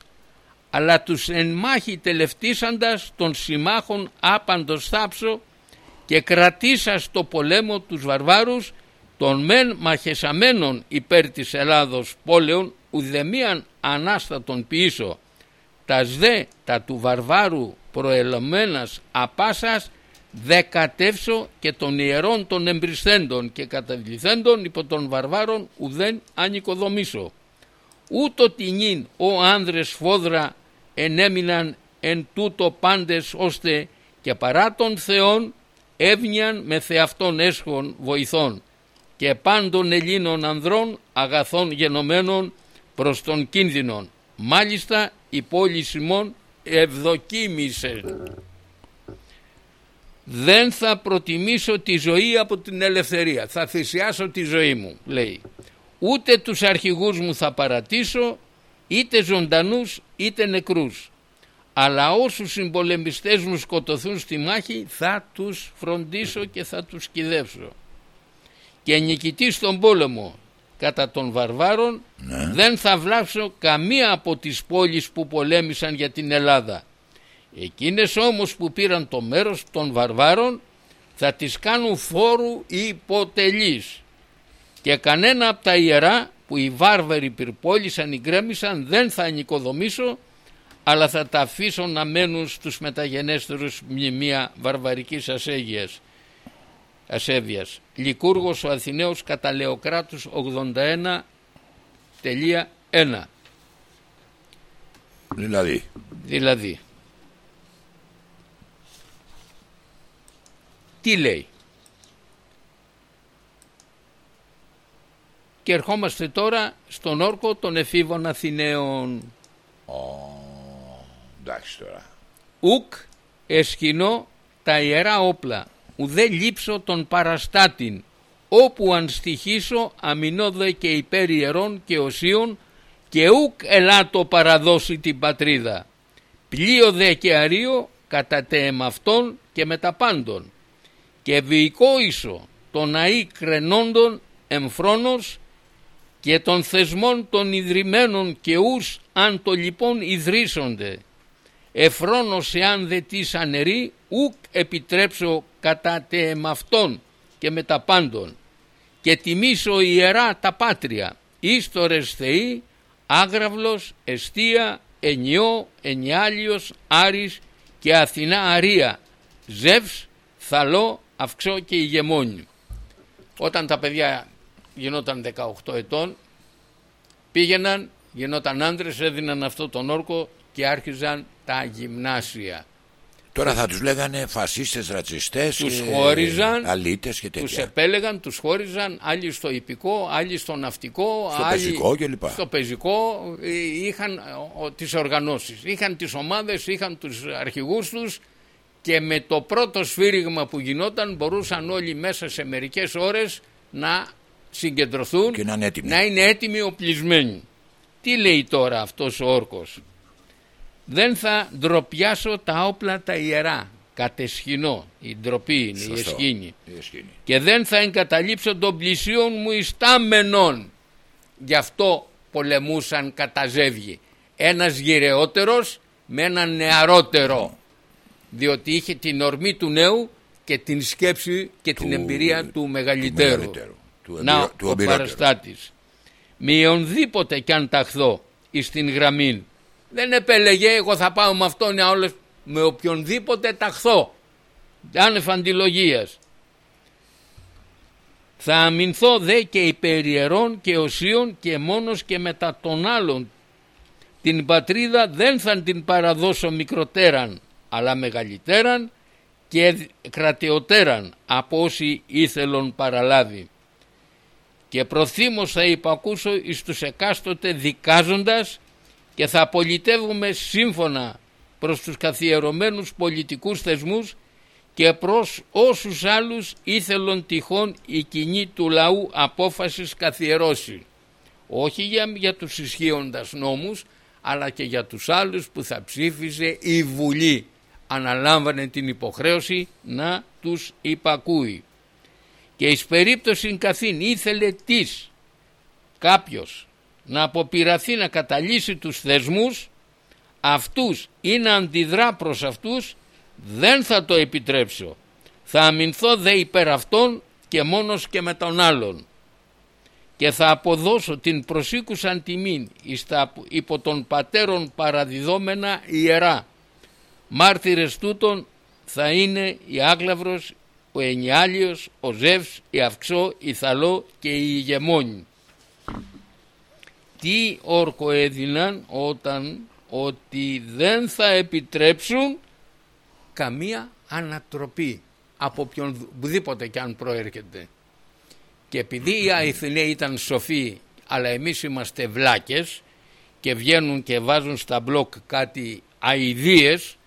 αλλά τους εν μάχη τελευτήσαντας των συμμάχων άπαντος θάψω και κρατήσας το πολέμο τους βαρβάρους των μεν μαχεσαμένων υπέρ της Ελλάδος πόλεων ουδεμίαν ανάστατον ποιήσω. Τας δε τα του βαρβάρου προελωμένας απάσας δεκατεύσω και των ιερών των εμπρισθέντων και καταβληθέντων υπό των βαρβάρων ουδέν ανοικοδομήσω ούτω τινήν ο άνδρες φόδρα ενέμειναν εν τούτο πάντες ώστε και παρά των θεών έβνιαν με θεαυτόν έσχον βοηθών και πάντων Ελλήνων ανδρών αγαθών γενομένων προς τον κίνδυνον Μάλιστα η πόλη Σιμών ευδοκίμησε. Δεν θα προτιμήσω τη ζωή από την ελευθερία. Θα θυσιάσω τη ζωή μου, λέει. Ούτε τους αρχηγούς μου θα παρατήσω, είτε ζωντανούς είτε νεκρούς. Αλλά όσους συμπολεμιστές μου σκοτωθούν στη μάχη θα τους φροντίσω και θα τους κυδεύσω. Και νικητή στον πόλεμο κατά των βαρβάρων Ναι. δεν θα βλάψω καμία από τις πόλεις που πολέμησαν για την Ελλάδα. Εκείνες όμως που πήραν το μέρος των βαρβάρων θα τις κάνουν φόρου υποτελείς και κανένα από τα ιερά που οι βάρβαροι πυρπόλησαν ή γκρέμισαν δεν θα νοικοδομήσω αλλά θα τα αφήσω να μένουν στους μεταγενέστερους μνημεία βαρβαρικής ασέγειας. Ασέβειας. Λικούργος ο Αθηναίος κατά Λεοκράτους 81.1 Δηλαδή, Δηλαδή. Τι λέει; Και ερχόμαστε τώρα στον όρκο των εφήβων Αθηναίων. Εντάξει τώρα. ουκ εσχυνώ τα ιερά όπλα ουδέ λείψω τον παραστάτην όπου αν στοιχήσω αμυνόδε και υπέρ ιερών και οσίων και ουκ ελάτο παραδώσει την πατρίδα. Πλοίο δε και αρίο κατά τε εμαυτόν και μετα πάντων. Και βιικό ίσο των αή κρενόντων εμφρόνος και των θεσμών των ιδρυμένων και ους αν το λοιπόν ιδρύσονται εφρόνος εάν δε της ανερή ουκ επιτρέψω κατά τε εμαυτόν και με τα πάντων. Και τιμήσω ιερά τα πάτρια ίστορες θεοί άγραυλος εστία ενιό ενιάλιος άρης και Αθηνά αρία. Ζεύς θαλό αυξό και ηγεμόνι όταν τα παιδιά γινόταν 18 ετών πήγαιναν γινόταν άντρες έδιναν αυτό τον όρκο και άρχιζαν τα γυμνάσια Τώρα θα τους λέγανε φασίστες, ρατσιστές Τους και χώριζαν, αλήτες και τους τέτοια. επέλεγαν, τους χώριζαν άλλοι στο υπηκό, άλλοι στο ναυτικό Στο άλλοι πεζικό κλπ. στο πεζικό ε, είχαν ε, ο, τις οργανώσεις είχαν τις ομάδες, είχαν τους αρχηγούς τους και με το πρώτο σφύριγμα που γινόταν μπορούσαν όλοι μέσα σε μερικές ώρες να συγκεντρωθούν Και να είναι έτοιμοι. να είναι έτοιμοι οπλισμένοι τι λέει τώρα αυτός ο όρκος; Δεν θα ντροπιάσω τα όπλα τα ιερά κατεσχυνώ η ντροπή είναι η Σωστό. εσχήνη Η εσχήνη. και δεν θα εγκαταλείψω των πλησίων μου ιστάμενων. Γι' αυτό πολεμούσαν κατά ζεύγη. Ένας γυρεότερος με έναν νεαρότερο. Διότι είχε την ορμή του νέου και την σκέψη και την εμπειρία του μεγαλύτερου. μεγαλύτερου, του Να εμπειρο- του ο εμπειρότερου. παραστάτης. Μη ονδήποτε κι αν ταχθώ εις την γραμμή. Δεν επέλεγε εγώ θα πάω με αυτόν ή όλες με οποιονδήποτε ταχθώ. Άνευ αντιλογίας. Θα αμυνθώ δε και υπεριερών και οσίων και μόνος και μετά των άλλων. Την πατρίδα δεν θα την παραδώσω μικροτέραν, αλλά μεγαλύτεραν και κρατεωτέραν από όσοι ήθελον παραλάβει. Και προθύμως θα υπακούσω εις τους εκάστοτε δικάζοντας και θα πολιτεύουμε σύμφωνα προς τους καθιερωμένους πολιτικούς θεσμούς και προς όσους άλλους ήθελον τυχόν η κοινή του λαού απόφασης καθιερώσει. Όχι για, για τους ισχύοντας νόμους, αλλά και για τους άλλους που θα ψήφιζε η Βουλή. Αναλάμβανε την υποχρέωση να τους υπακούει. Και εις περίπτωση καθήν ήθελε της κάποιος να αποπειραθεί να καταλύσει τους θεσμούς αυτούς ή να αντιδρά προς αυτούς δεν θα το επιτρέψω. Θα αμυνθώ δε υπέρ αυτών και μόνος και με τον άλλον και θα αποδώσω την προσήκουσαν τιμήν εις τα υπό των πατέρων παραδιδόμενα ιερά. Μάρτυρες τούτων θα είναι η Άγλαυρος, ο Ενιάλιος, ο Ζεύς, η Αυξό, η Θαλό και η Ηγεμόνη. Τι όρκο έδιναν όταν ότι δεν θα επιτρέψουν καμία ανατροπή από οποιονδήποτε και αν προέρχεται. Και επειδή οι Αθηναίοι ήταν σοφοί αλλά εμείς είμαστε βλάκες και βγαίνουν και βάζουν στα μπλοκ κάτι αηδίες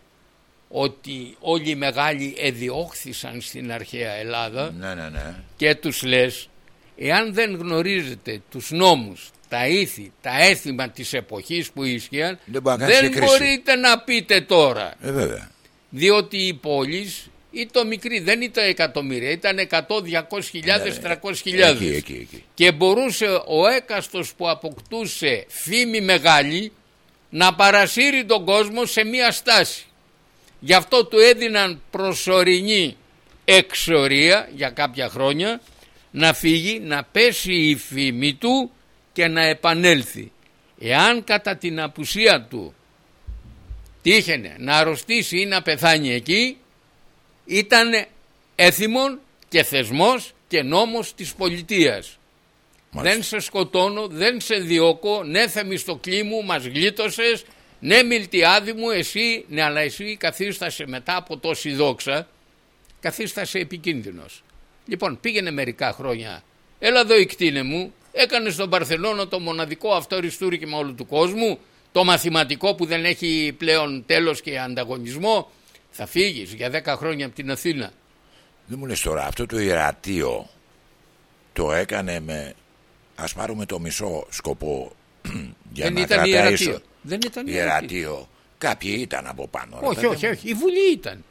ότι όλοι οι μεγάλοι εδιώχθησαν στην αρχαία Ελλάδα ναι, ναι, ναι. και τους λες εάν δεν γνωρίζετε τους νόμους, τα ήθη, τα έθιμα της εποχής που ίσχυαν Δεν μπορεί να δεν κάνεις κρίση. μπορείτε να πείτε τώρα Ε, βέβαια. διότι οι πόλεις ή το μικρή δεν ήταν εκατομμύρια ήταν 100, 200 χιλιάδες, 300 χιλιάδες Ναι, Εκεί, εκεί, εκεί. και μπορούσε ο έκαστος που αποκτούσε φήμη μεγάλη να παρασύρει τον κόσμο σε μία στάση. Γι' αυτό του έδιναν προσωρινή εξορία για κάποια χρόνια να φύγει, να πέσει η φήμη του και να επανέλθει. Εάν κατά την απουσία του τύχαινε να αρρωστήσει ή να πεθάνει εκεί ήταν έθιμον και θεσμός και νόμος της πολιτείας. Μάλιστα. Δεν σε σκοτώνω, δεν σε διώκω, ναι Θεμιστοκλή μου, μας γλίτωσες, ναι Μιλτιάδη μου, εσύ, ναι αλλά εσύ καθίστασε μετά από τόση δόξα, καθίστασε επικίνδυνος. Λοιπόν πήγαινε μερικά χρόνια, έλα εδώ εκτείνε μου, έκανε στον Παρθελώνα το μοναδικό αυτό ριστούργημα όλου του κόσμου, το μαθηματικό που δεν έχει πλέον τέλος και ανταγωνισμό, θα φύγεις για 10 χρόνια από την Αθήνα. Δεν μου λες τώρα, αυτό το ιερατείο το έκανε με, ας πάρουμε το μισό σκοπό *clears throat* για δεν να ήταν κρατάει ιερατείο. ισο- Δεν ήταν ιερατείο. Ιερατείο. Κάποιοι ήταν από πάνω. ρε Όχι, παιδί όχι, μου. όχι. Η Βουλή ήταν.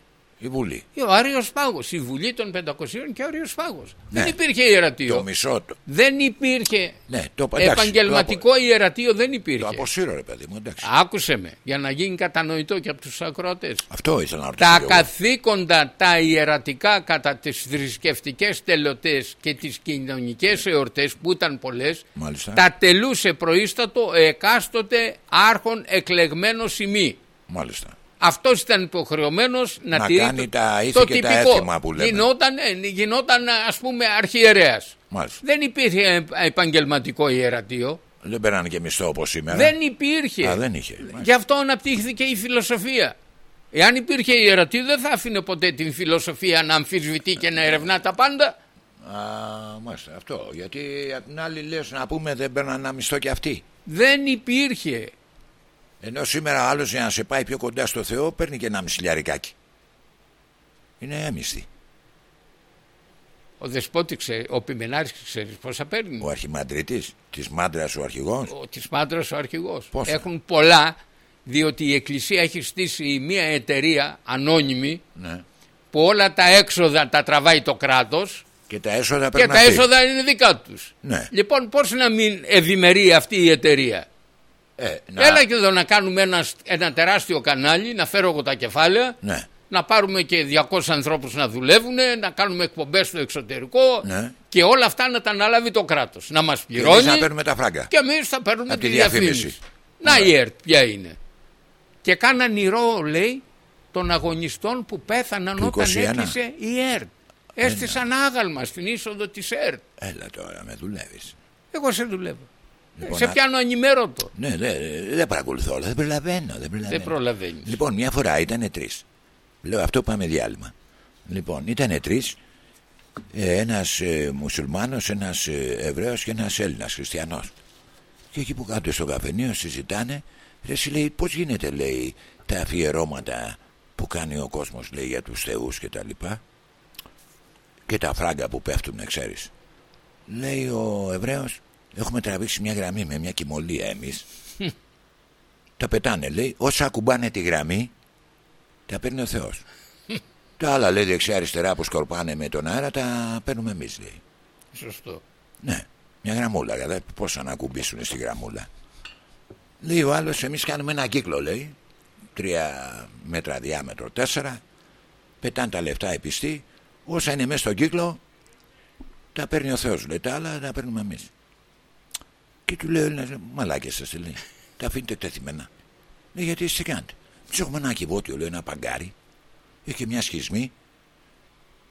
Η Βουλή. Ο Άριος Πάγος, η Βουλή των 500 και ο Άριος Πάγος. Ναι. Δεν υπήρχε ιερατείο. Το μισό το. Δεν υπήρχε Ναι, το εντάξει, επαγγελματικό ιερατείο, δεν Το, υπήρχε. απο- το αποσύρω, ρε παιδί μου, εντάξει. Άκουσε με, για να γίνει κατανοητό και από τους ακροατές. Αυτό ήθελα να ρωτήσω. Τα κι εγώ. καθήκοντα, τα ιερατικά κατά τις θρησκευτικές τελωτές και τις κοινωνικές εορτές που ήταν πολλές, Μάλιστα. τα τελούσε προείστατο εκάστοτε άρχον εκλεγμένο σημεί. Μάλιστα. Αυτός ήταν υποχρεωμένος να, Να τηρεί κάνει το, τα ήθη το και τα τυπικό. έθιμα που λέμε. Γινόταν, ε, γινόταν ας πούμε αρχιερέας. Μάλιστα. Δεν υπήρχε ε, επαγγελματικό ιερατείο. Δεν παίρνανε και μισθό όπως σήμερα. Δεν υπήρχε. Α, δεν είχε. Μάλιστα. Γι' αυτό αναπτύχθηκε η φιλοσοφία. Εάν υπήρχε ιερατείο δεν θα άφηνε ποτέ την φιλοσοφία να αμφισβητεί και να ερευνά τα πάντα. Α, μάλιστα, αυτό. Γιατί απ' την άλλη λες να πούμε δεν παίρναν ένα μισθό και αυτοί. Δεν υπήρχε. Ενώ σήμερα άλλος για να σε πάει πιο κοντά στο Θεό παίρνει και ένα μισηλιαρικάκι. Είναι έμισθη. Ο Δεσπότη, ξέ, ο Πιμενάρης ξέρεις πόσα παίρνει; Ο αρχιμαντρίτης της μάντρας ο αρχηγός. ο, της Μάντρας ο αρχηγός. Πόσα; Έχουν πολλά διότι η Εκκλησία έχει στήσει μια εταιρεία ανώνυμη Ναι. που όλα τα έξοδα τα τραβάει το κράτος Και τα έσοδα και παίρνουν τα αυτοί. έσοδα είναι δικά τους. Ναι. Λοιπόν πώς να μην ευημερεί αυτή η εταιρεία; Ε, να... Έλα και εδώ να κάνουμε ένα, ένα τεράστιο κανάλι, να φέρω εγώ τα κεφάλαια, Ναι. να πάρουμε και 200 ανθρώπους να δουλεύουν, να κάνουμε εκπομπές στο εξωτερικό Ναι. και όλα αυτά να τα αναλάβει το κράτος. Να μας Και εμείς πληρώνει να παίρνουμε τα φράγκα. και εμείς θα παίρνουμε Απ' τη τη διαφήμιση. διαφήμιση. Να η ΕΡΤ ποια είναι. Και κάναν ηρώ λέει των αγωνιστών που πέθαναν Του όταν 21. έκλεισε η ΕΡΤ. Έστησαν άγαλμα στην είσοδο της ΕΡΤ. Έλα τώρα, με δουλεύεις. Εγώ σε δουλεύω. Λοιπόν, σε α- πιάνω ανημέρωτο. Ναι, δεν δεν παρακολουθώ όλα. Δεν προλαβαίνω. Δεν προλαβαίνω. Δεν προλαβαίνεις. Λοιπόν, μια φορά ήταν τρεις. Λέω αυτό πάμε διάλειμμα. Λοιπόν, ήταν τρεις. Ένας ε, μουσουλμάνος, ένας ε, Εβραίος και ένας Έλληνας χριστιανός. Και εκεί που κάτω στο καφενείο συζητάνε, ρε, εσύ λέει, πώς γίνεται, λέει, τα αφιερώματα που κάνει ο κόσμος, λέει, για τους θεούς και τα λοιπά; Και τα φράγκα που πέφτουν, ξέρεις. Λέει ο Εβραίος, έχουμε τραβήξει μια γραμμή με μια κοιμωλία εμείς. τα πετάνε, λέει, όσα ακουμπάνε τη γραμμή, τα παίρνει ο Θεός. τα άλλα, λέει, δεξιά-αριστερά που σκορπάνε με τον αέρα, τα παίρνουμε εμείς, λέει. Σωστό. Ναι, μια γραμμούλα, κατά πώς να ακουμπήσουν στη γραμμούλα. Λέει ο άλλος, εμείς κάνουμε ένα κύκλο, λέει, τρία μέτρα διάμετρο, τέσσερα, πετάνε τα λεφτά επιστή, όσα είναι μέσα στον κύκλο, τα παίρνει ο Θεός, λέει, τα άλλα τα παίρνουμε εμείς. Και του λέει ο Έλληνας, μαλάκες σας, λέει, τα αφήνετε τεθειμένα. Λέει, γιατί εσείς τι κάνετε. Τους έχουμε ένα κυβότιο, λέει, ένα παγκάρι, έχει και μια σχισμή,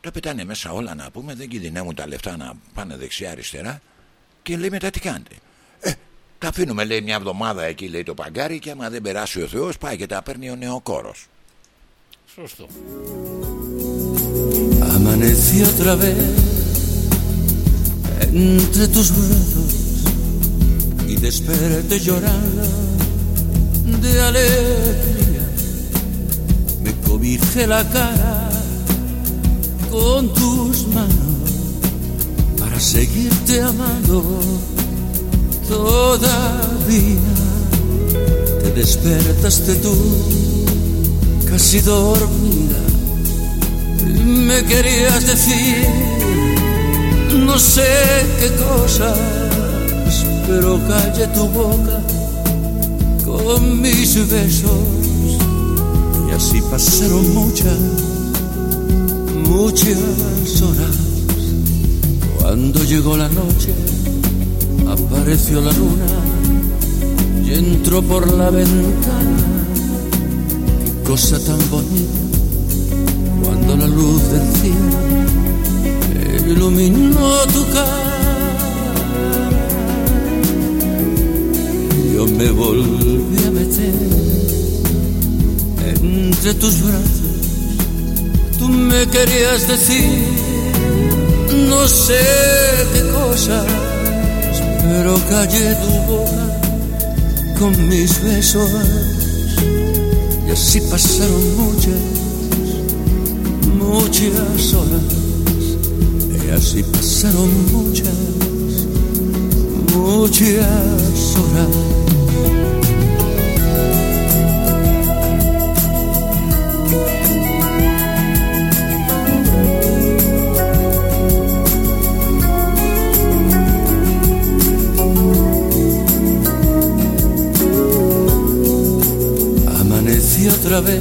τα πετάνε μέσα όλα να πούμε, δεν κινδυνεύουν τα λεφτά να πάνε δεξιά-αριστερά και λέει μετά τι κάνετε. Ε, τα αφήνουμε λέει μια εβδομάδα εκεί λέει το παγκάρι και άμα δεν περάσει ο Θεός πάει και τα παίρνει ο νεοκόρος. Σωστό. Amanecí otra vez entre tus brazos y desperté llorando de alegría. Me cobije la cara con tus manos para seguirte amando todavía. Te despertaste tú casi dormida me querías decir no sé qué cosas pero callé tu boca con mis besos y así pasaron muchas, muchas horas. Cuando llegó la noche, apareció la luna y entró por la ventana. Qué cosa tan bonita cuando la luz del cielo iluminó tu cara yo me volví a meter entre tus brazos. Tú me querías decir, no sé qué cosas, pero callé tu boca con mis besos. Y así pasaron muchas, muchas horas. Y así pasaron muchas, muchas horas. otra vez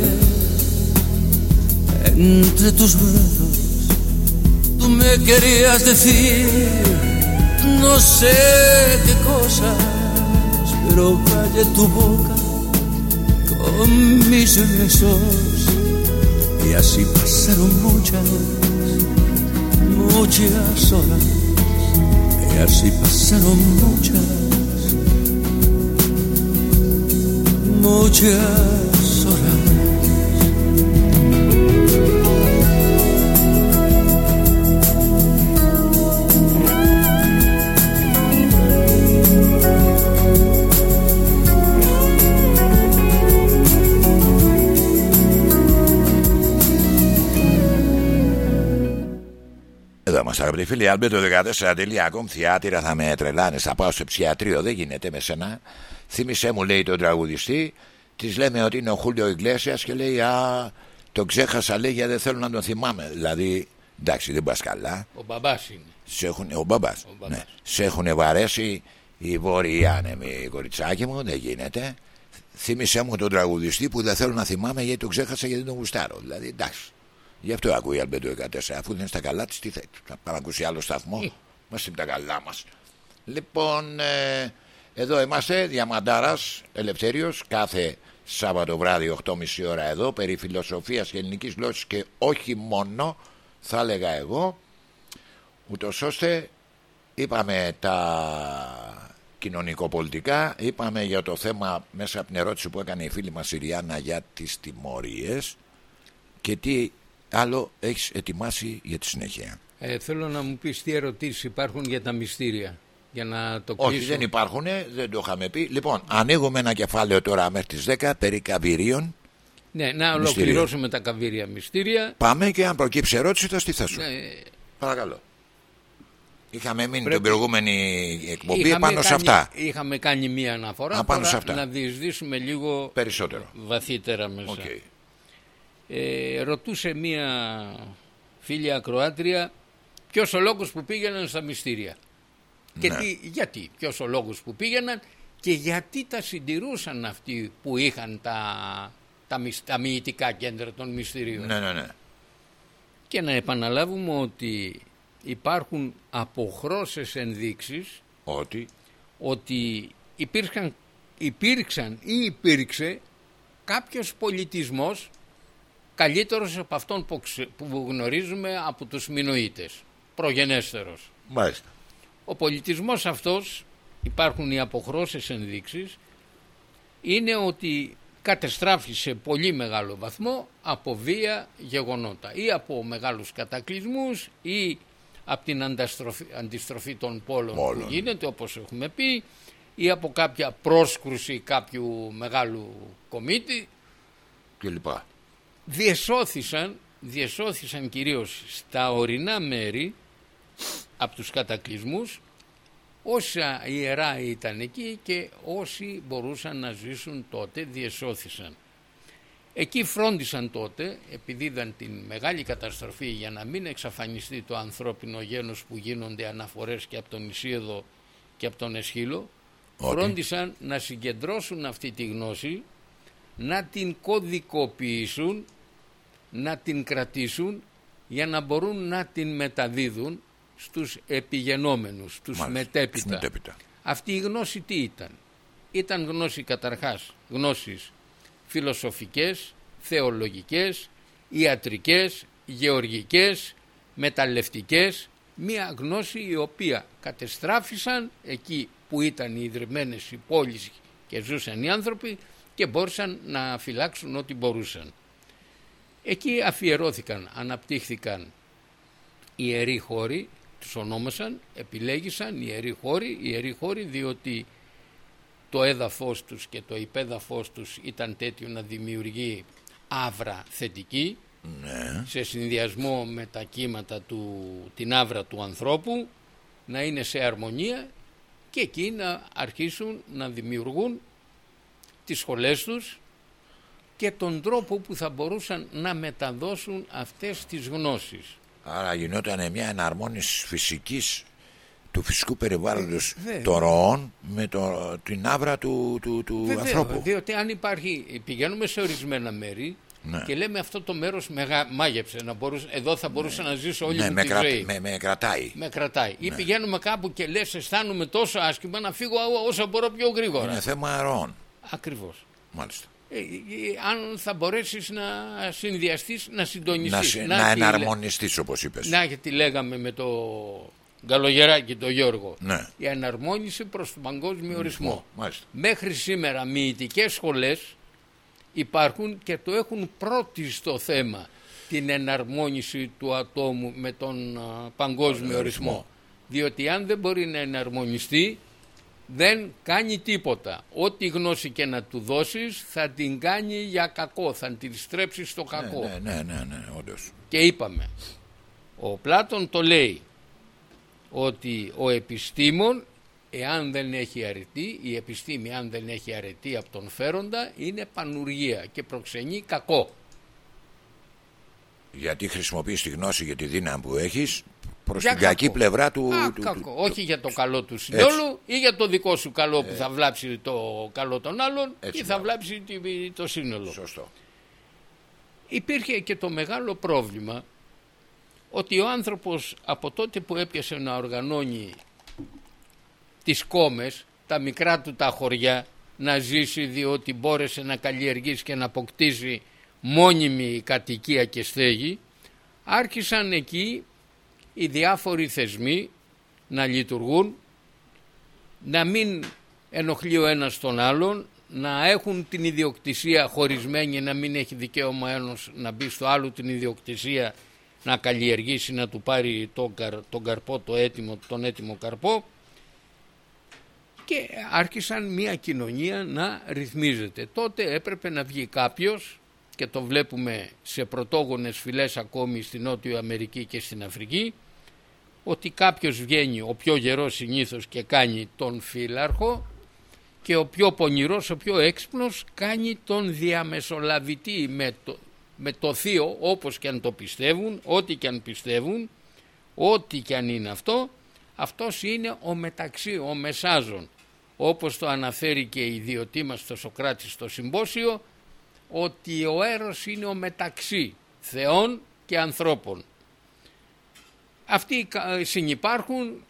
entre tus brazos. Tú me querías decir no sé qué cosas, pero callé tu boca con mis besos. Y así pasaron muchas, muchas horas. Y así pasaron muchas, muchas αγαπητοί φίλοι, albedo14.com θεάτηρα θα με τρελάνε. Θα πάω σε ψιατρίο, δεν γίνεται με σένα. Θύμησέ μου, λέει τον τραγουδιστή, της λέμε ότι είναι ο Χούλιο Ιγκλέσιας και λέει Α, τον ξέχασα, λέει γιατί δεν θέλω να τον θυμάμαι. Δηλαδή, εντάξει, δεν πας καλά. Ο μπαμπάς είναι. Σε έχουν, ο μπαμπάς. Ναι. Σε έχουν βαρέσει οι βόρειοι άνεμοι, κοριτσάκι μου, δεν γίνεται. Θύμησέ μου τον τραγουδιστή που δεν θέλω να θυμάμαι γιατί τον ξέχασα γιατί τον γουστάρω. Δηλαδή, εντάξει. Γι' αυτό ακούει η Αλμπέντο 14. Αφού δεν είναι στα καλά της, τι θέλει. Θα πάμε ακούσει άλλο σταθμό. Ε. Μας είναι τα καλά μας. Λοιπόν, ε, εδώ είμαστε. Διαμαντάρας Ελευθέριος. Κάθε Σάββατο βράδυ 8.30 ώρα εδώ. Περί φιλοσοφίας και ελληνικής γλώσσα και όχι μόνο, θα έλεγα εγώ. Ούτως ώστε είπαμε τα κοινωνικοπολιτικά, είπαμε για το θέμα μέσα από την ερώτηση που έκανε η φίλη μας η Ριάννα για τις τιμωρίες και τι άλλο έχεις ετοιμάσει για τη συνέχεια. Ε, θέλω να μου πεις τι ερωτήσεις υπάρχουν για τα μυστήρια. Για να το κλείσω. Όχι, δεν υπάρχουν, δεν το είχαμε πει. Λοιπόν, ανοίγουμε ένα κεφάλαιο τώρα μέχρι τις 10 περί καβυρίων. Ναι, να ολοκληρώσουμε τα καβύρια μυστήρια. Πάμε και αν προκύψει ερώτηση θα στη θέσω. Ναι. Παρακαλώ. Είχαμε μείνει Πρέπει... την προηγούμενη εκπομπή είχαμε πάνω κάνει, σε αυτά. Είχαμε κάνει μία αναφορά. Α, πάνω σε αυτά. Να διεισδύσουμε λίγο περισσότερο. Βαθύτερα μέσα. Okay ε, ρωτούσε μία φίλη ακροάτρια ποιος ο λόγος που πήγαιναν στα μυστήρια; Και ναι. τι, γιατί, ποιος ο λόγος που πήγαιναν και γιατί τα συντηρούσαν αυτοί που είχαν τα, τα, τα μυητικά κέντρα των μυστηρίων. Ναι, ναι, ναι. Και να επαναλάβουμε ότι υπάρχουν αποχρώσεις ενδείξεις ότι, ότι υπήρχαν, υπήρξαν ή υπήρξε κάποιος πολιτισμός καλύτερος από αυτόν που γνωρίζουμε από τους Μινοίτες, προγενέστερος. Μάλιστα. Ο πολιτισμός αυτός, υπάρχουν οι αποχρώσεις ενδείξεις, είναι ότι κατεστράφει σε πολύ μεγάλο βαθμό από βία γεγονότα ή από μεγάλους κατακλυσμούς ή από την αντιστροφή, αντιστροφή των πόλων που γίνεται όπως έχουμε πει ή από κάποια πρόσκρουση κάποιου μεγάλου κομίτη κλπ. Διεσώθησαν, διεσώθησαν κυρίως στα ορεινά μέρη από τους κατακλυσμούς όσα ιερά ήταν εκεί και όσοι μπορούσαν να ζήσουν τότε διεσώθησαν. Εκεί φρόντισαν τότε, επειδή είδαν την μεγάλη καταστροφή για να μην εξαφανιστεί το ανθρώπινο γένος που γίνονται αναφορές και από τον Ισίεδο και από τον Εσχύλο, φρόντισαν να συγκεντρώσουν αυτή τη γνώση, να την κωδικοποιήσουν, να την κρατήσουν για να μπορούν να την μεταδίδουν στους επιγενόμενους, στους μετέπειτα. μετέπειτα. Αυτή η γνώση τι ήταν; Ήταν γνώση καταρχάς, γνώσεις φιλοσοφικές, θεολογικές, ιατρικές, γεωργικές, μεταλλευτικές, μία γνώση η οποία κατεστράφησαν εκεί που ήταν οι ιδρυμένες οι πόλεις και ζούσαν οι άνθρωποι και μπόρεσαν να φυλάξουν ό,τι μπορούσαν. Εκεί αφιερώθηκαν, αναπτύχθηκαν ιεροί χώροι, τους ονόμασαν, επιλέγησαν ιεροί χώροι, ιεροί χώροι διότι το έδαφος τους και το υπέδαφος τους ήταν τέτοιο να δημιουργεί άβρα θετική Ναι. σε συνδυασμό με τα κύματα του, την άβρα του ανθρώπου να είναι σε αρμονία και εκεί να αρχίσουν να δημιουργούν τις σχολές τους και τον τρόπο που θα μπορούσαν να μεταδώσουν αυτές τις γνώσεις. Άρα γινόταν μια εναρμόνιση φυσικής του φυσικού περιβάλλοντος Ε, βέβαια. των ροών με το, την άβρα του, του, του Βεβαίως, ανθρώπου. διότι αν υπάρχει, πηγαίνουμε σε ορισμένα μέρη Ναι. και λέμε αυτό το μέρος μεγα, μάγεψε, να μπορούσε, εδώ θα μπορούσα να ζήσω όλη Ναι, μου με, τη κρα- ζωή. με, με κρατάει. Με κρατάει. Ή πηγαίνουμε κάπου και λες αισθάνομαι τόσο άσχημα να φύγω όσο μπορώ πιο γρήγορα. Είναι θέμα ροών. Ακριβώς. Μάλιστα. Ε, ε, αν θα μπορέσεις να συνδυαστείς, να Να, συντονιστείς. συ- να να τη λέ- εναρμονιστείς όπως είπες. Να γιατί λέγαμε με το Γκαλογεράκι το Γιώργο. Ναι. Η εναρμόνιση προς τον παγκόσμιο ορισμό. Μάλιστα. Μέχρι σήμερα μυητικές σχολές υπάρχουν και το έχουν πρώτη στο θέμα την εναρμόνιση του ατόμου με τον α, παγκόσμιο ορισμό. Διότι αν δεν μπορεί να εναρμονιστεί δεν κάνει τίποτα. Ό,τι γνώση και να του δώσεις θα την κάνει για κακό, θα την στρέψει στο κακό. Ναι, ναι, ναι, ναι, όντως. Και είπαμε, ο Πλάτων το λέει ότι ο επιστήμον εάν δεν έχει αρετή, η επιστήμη αν δεν έχει αρετή από τον φέροντα είναι πανουργία και προξενεί κακό. Γιατί χρησιμοποιείς τη γνώση για τη δύναμη που έχεις προς Για την κακή κακό. πλευρά του... Α, του- κακό. του- Όχι για το καλό του συνόλου ή για το δικό σου καλό που θα βλάψει το καλό των άλλων Έτσι, ή θα μπράβο. βλάψει τη- το σύνολο. Σωστό. Υπήρχε και το μεγάλο πρόβλημα ότι ο άνθρωπος από τότε που έπιασε να οργανώνει τις κόμες, τα μικρά του τα χωριά, να ζήσει διότι μπόρεσε να καλλιεργήσει και να αποκτήσει μόνιμη κατοικία και στέγη, άρχισαν εκεί οι διάφοροι θεσμοί να λειτουργούν, να μην ενοχλεί ο ένας τον άλλον, να έχουν την ιδιοκτησία χωρισμένη, να μην έχει δικαίωμα ένας να μπει στο άλλο την ιδιοκτησία, να καλλιεργήσει, να του πάρει τον, καρ- τον καρπό, το έτοιμο, τον έτοιμο καρπό και άρχισαν μια κοινωνία να ρυθμίζεται. Τότε έπρεπε να βγει κάποιος και το βλέπουμε σε πρωτόγονες φυλές ακόμη στην Νότιο Αμερική και στην Αφρική ότι κάποιος βγαίνει ο πιο γερός συνήθως και κάνει τον φύλαρχο και ο πιο πονηρός, ο πιο έξυπνος κάνει τον διαμεσολαβητή με το, με το θείο όπως και αν το πιστεύουν, ό,τι και αν πιστεύουν, ό,τι και αν είναι αυτό, αυτός είναι ο μεταξύ, ο μεσάζων. Όπως το αναφέρει και η ιδιωτή μας το Σοκράτης στο συμπόσιο, ότι ο έρος είναι ο μεταξύ θεών και ανθρώπων. Αυτοί κα- συνυπάρχουν,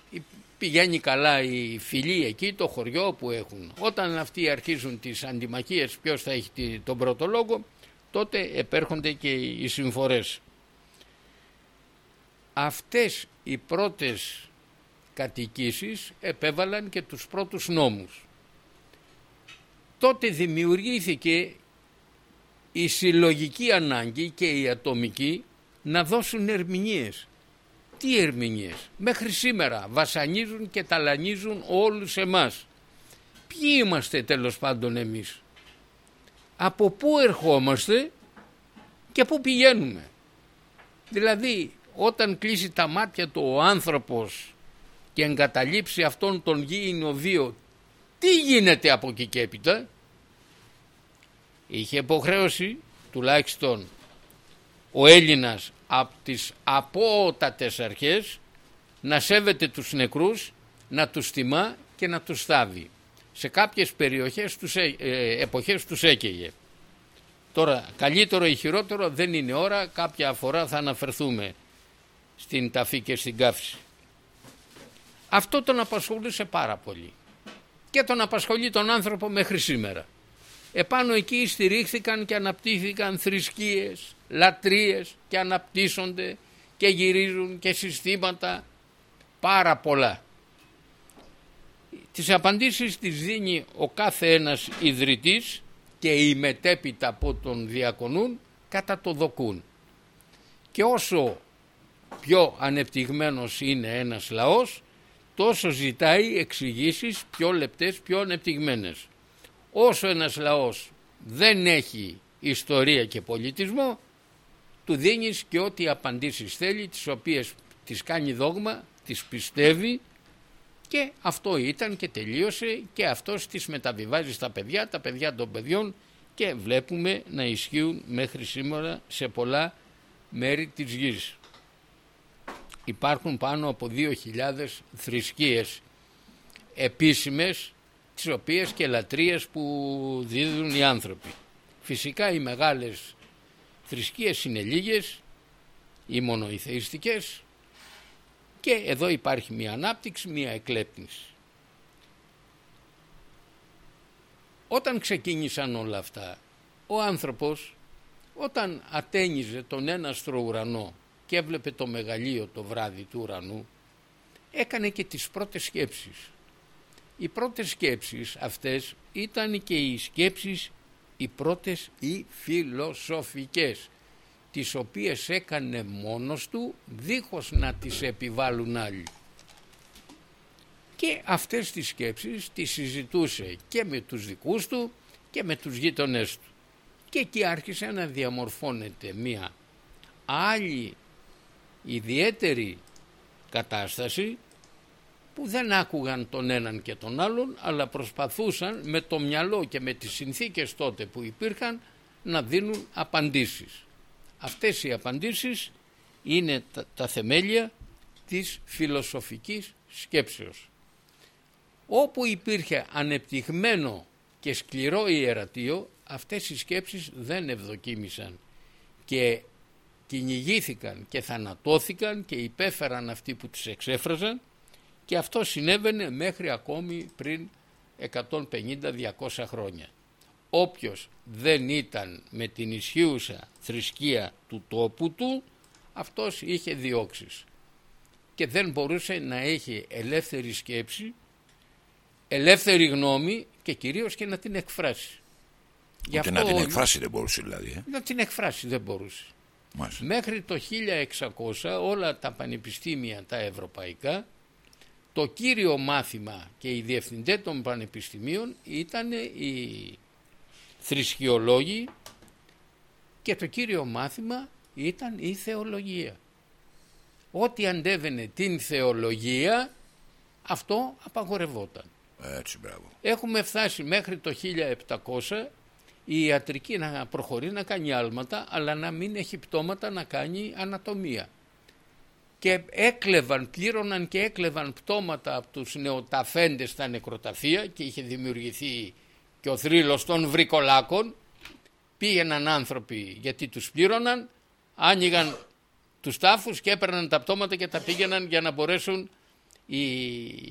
πηγαίνει καλά η φυλή εκεί, το χωριό που έχουν. Όταν αυτοί αρχίζουν τις αντιμαχίες, ποιος θα έχει τη- τον πρώτο λόγο, τότε επέρχονται και οι συμφορές. Αυτές οι πρώτες κατοικήσεις επέβαλαν και τους πρώτους νόμους. Τότε δημιουργήθηκε η συλλογική ανάγκη και η ατομική να δώσουν ερμηνείες. Τι ερμηνείες. Μέχρι σήμερα βασανίζουν και ταλανίζουν όλους εμάς. Ποιοι είμαστε τέλος πάντων εμείς; Από πού ερχόμαστε και πού πηγαίνουμε; Δηλαδή όταν κλείσει τα μάτια του ο άνθρωπος και εγκαταλείψει αυτόν τον γήινο βίο τι γίνεται από εκεί και έπειτα; Είχε υποχρέωση τουλάχιστον ο Έλληνας από τις απότατες αρχές να σέβεται τους νεκρούς, να τους τιμά και να τους θάβει. Σε κάποιες περιοχές, τους, ε, εποχές τους έκαιγε. Τώρα καλύτερο ή χειρότερο δεν είναι ώρα, κάποια φορά θα αναφερθούμε στην ταφή και στην καύση. Αυτό τον απασχολούσε πάρα πολύ και τον απασχολεί τον άνθρωπο μέχρι σήμερα. Επάνω εκεί στηρίχθηκαν και αναπτύχθηκαν θρησκείες, λατρείες και αναπτύσσονται και γυρίζουν και συστήματα πάρα πολλά. Τις απαντήσεις τις δίνει ο κάθε ένας ιδρυτής και οι μετέπειτα από τον διακονούν κατά το δοκούν. Και όσο πιο ανεπτυγμένος είναι ένας λαός τόσο ζητάει εξηγήσεις πιο λεπτές, πιο ανεπτυγμένες. Όσο ένας λαός δεν έχει ιστορία και πολιτισμό του δίνεις και ό,τι απαντήσεις θέλει τις οποίες τις κάνει δόγμα, τις πιστεύει και αυτό ήταν και τελείωσε και αυτός τις μεταβιβάζει στα παιδιά, τα παιδιά των παιδιών και βλέπουμε να ισχύουν μέχρι σήμερα σε πολλά μέρη της γης. Υπάρχουν πάνω από 2.000 θρησκείες επίσημες τις οποίες και λατρείες που δίδουν οι άνθρωποι. Φυσικά οι μεγάλες θρησκείες είναι λίγες, οι μονοϊθεϊστικές και εδώ υπάρχει μια ανάπτυξη, μια εκλέπτυνση. Όταν ξεκίνησαν όλα αυτά, ο άνθρωπος όταν ατένιζε τον έναστρο ουρανό και έβλεπε το μεγαλείο το βράδυ του ουρανού, έκανε και τις πρώτες σκέψεις. Οι πρώτες σκέψεις αυτές ήταν και οι σκέψεις οι πρώτες οι φιλοσοφικές τις οποίες έκανε μόνος του δίχως να τις επιβάλλουν άλλοι. Και αυτές τις σκέψεις τις συζητούσε και με τους δικούς του και με τους γείτονές του. Και εκεί άρχισε να διαμορφώνεται μία άλλη ιδιαίτερη κατάσταση που δεν άκουγαν τον έναν και τον άλλον αλλά προσπαθούσαν με το μυαλό και με τις συνθήκες τότε που υπήρχαν να δίνουν απαντήσεις. Αυτές οι απαντήσεις είναι τα, τα θεμέλια της φιλοσοφικής σκέψεως. Όπου υπήρχε ανεπτυγμένο και σκληρό ιερατείο αυτές οι σκέψεις δεν ευδοκίμησαν και κυνηγήθηκαν και θανατώθηκαν και υπέφεραν αυτοί που τις εξέφραζαν και αυτό συνέβαινε μέχρι ακόμη πριν 150-200 χρόνια. Όποιος δεν ήταν με την ισχύουσα θρησκεία του τόπου του αυτός είχε διώξεις και δεν μπορούσε να έχει ελεύθερη σκέψη, ελεύθερη γνώμη και κυρίως και να την εκφράσει. Και να την εκφράσει δεν μπορούσε δηλαδή. Ε; Να την εκφράσει δεν μπορούσε. Μέχρι το 1600 όλα τα πανεπιστήμια τα ευρωπαϊκά το κύριο μάθημα και οι διευθυντές των πανεπιστημίων ήταν οι θρησκειολόγοι και το κύριο μάθημα ήταν η θεολογία. Ό,τι αντέβαινε την θεολογία αυτό απαγορευόταν. Έτσι, μπράβο. Έχουμε φτάσει μέχρι το 1700 η ιατρική να προχωρεί να κάνει άλματα αλλά να μην έχει πτώματα να κάνει ανατομία. Και έκλεβαν, πλήρωναν και έκλεβαν πτώματα από τους νεοταφέντες στα νεκροταφεία και είχε δημιουργηθεί και ο θρύλος των βρικολάκων. Πήγαιναν άνθρωποι γιατί τους πλήρωναν, άνοιγαν τους τάφους και έπαιρναν τα πτώματα και τα πήγαιναν για να μπορέσουν οι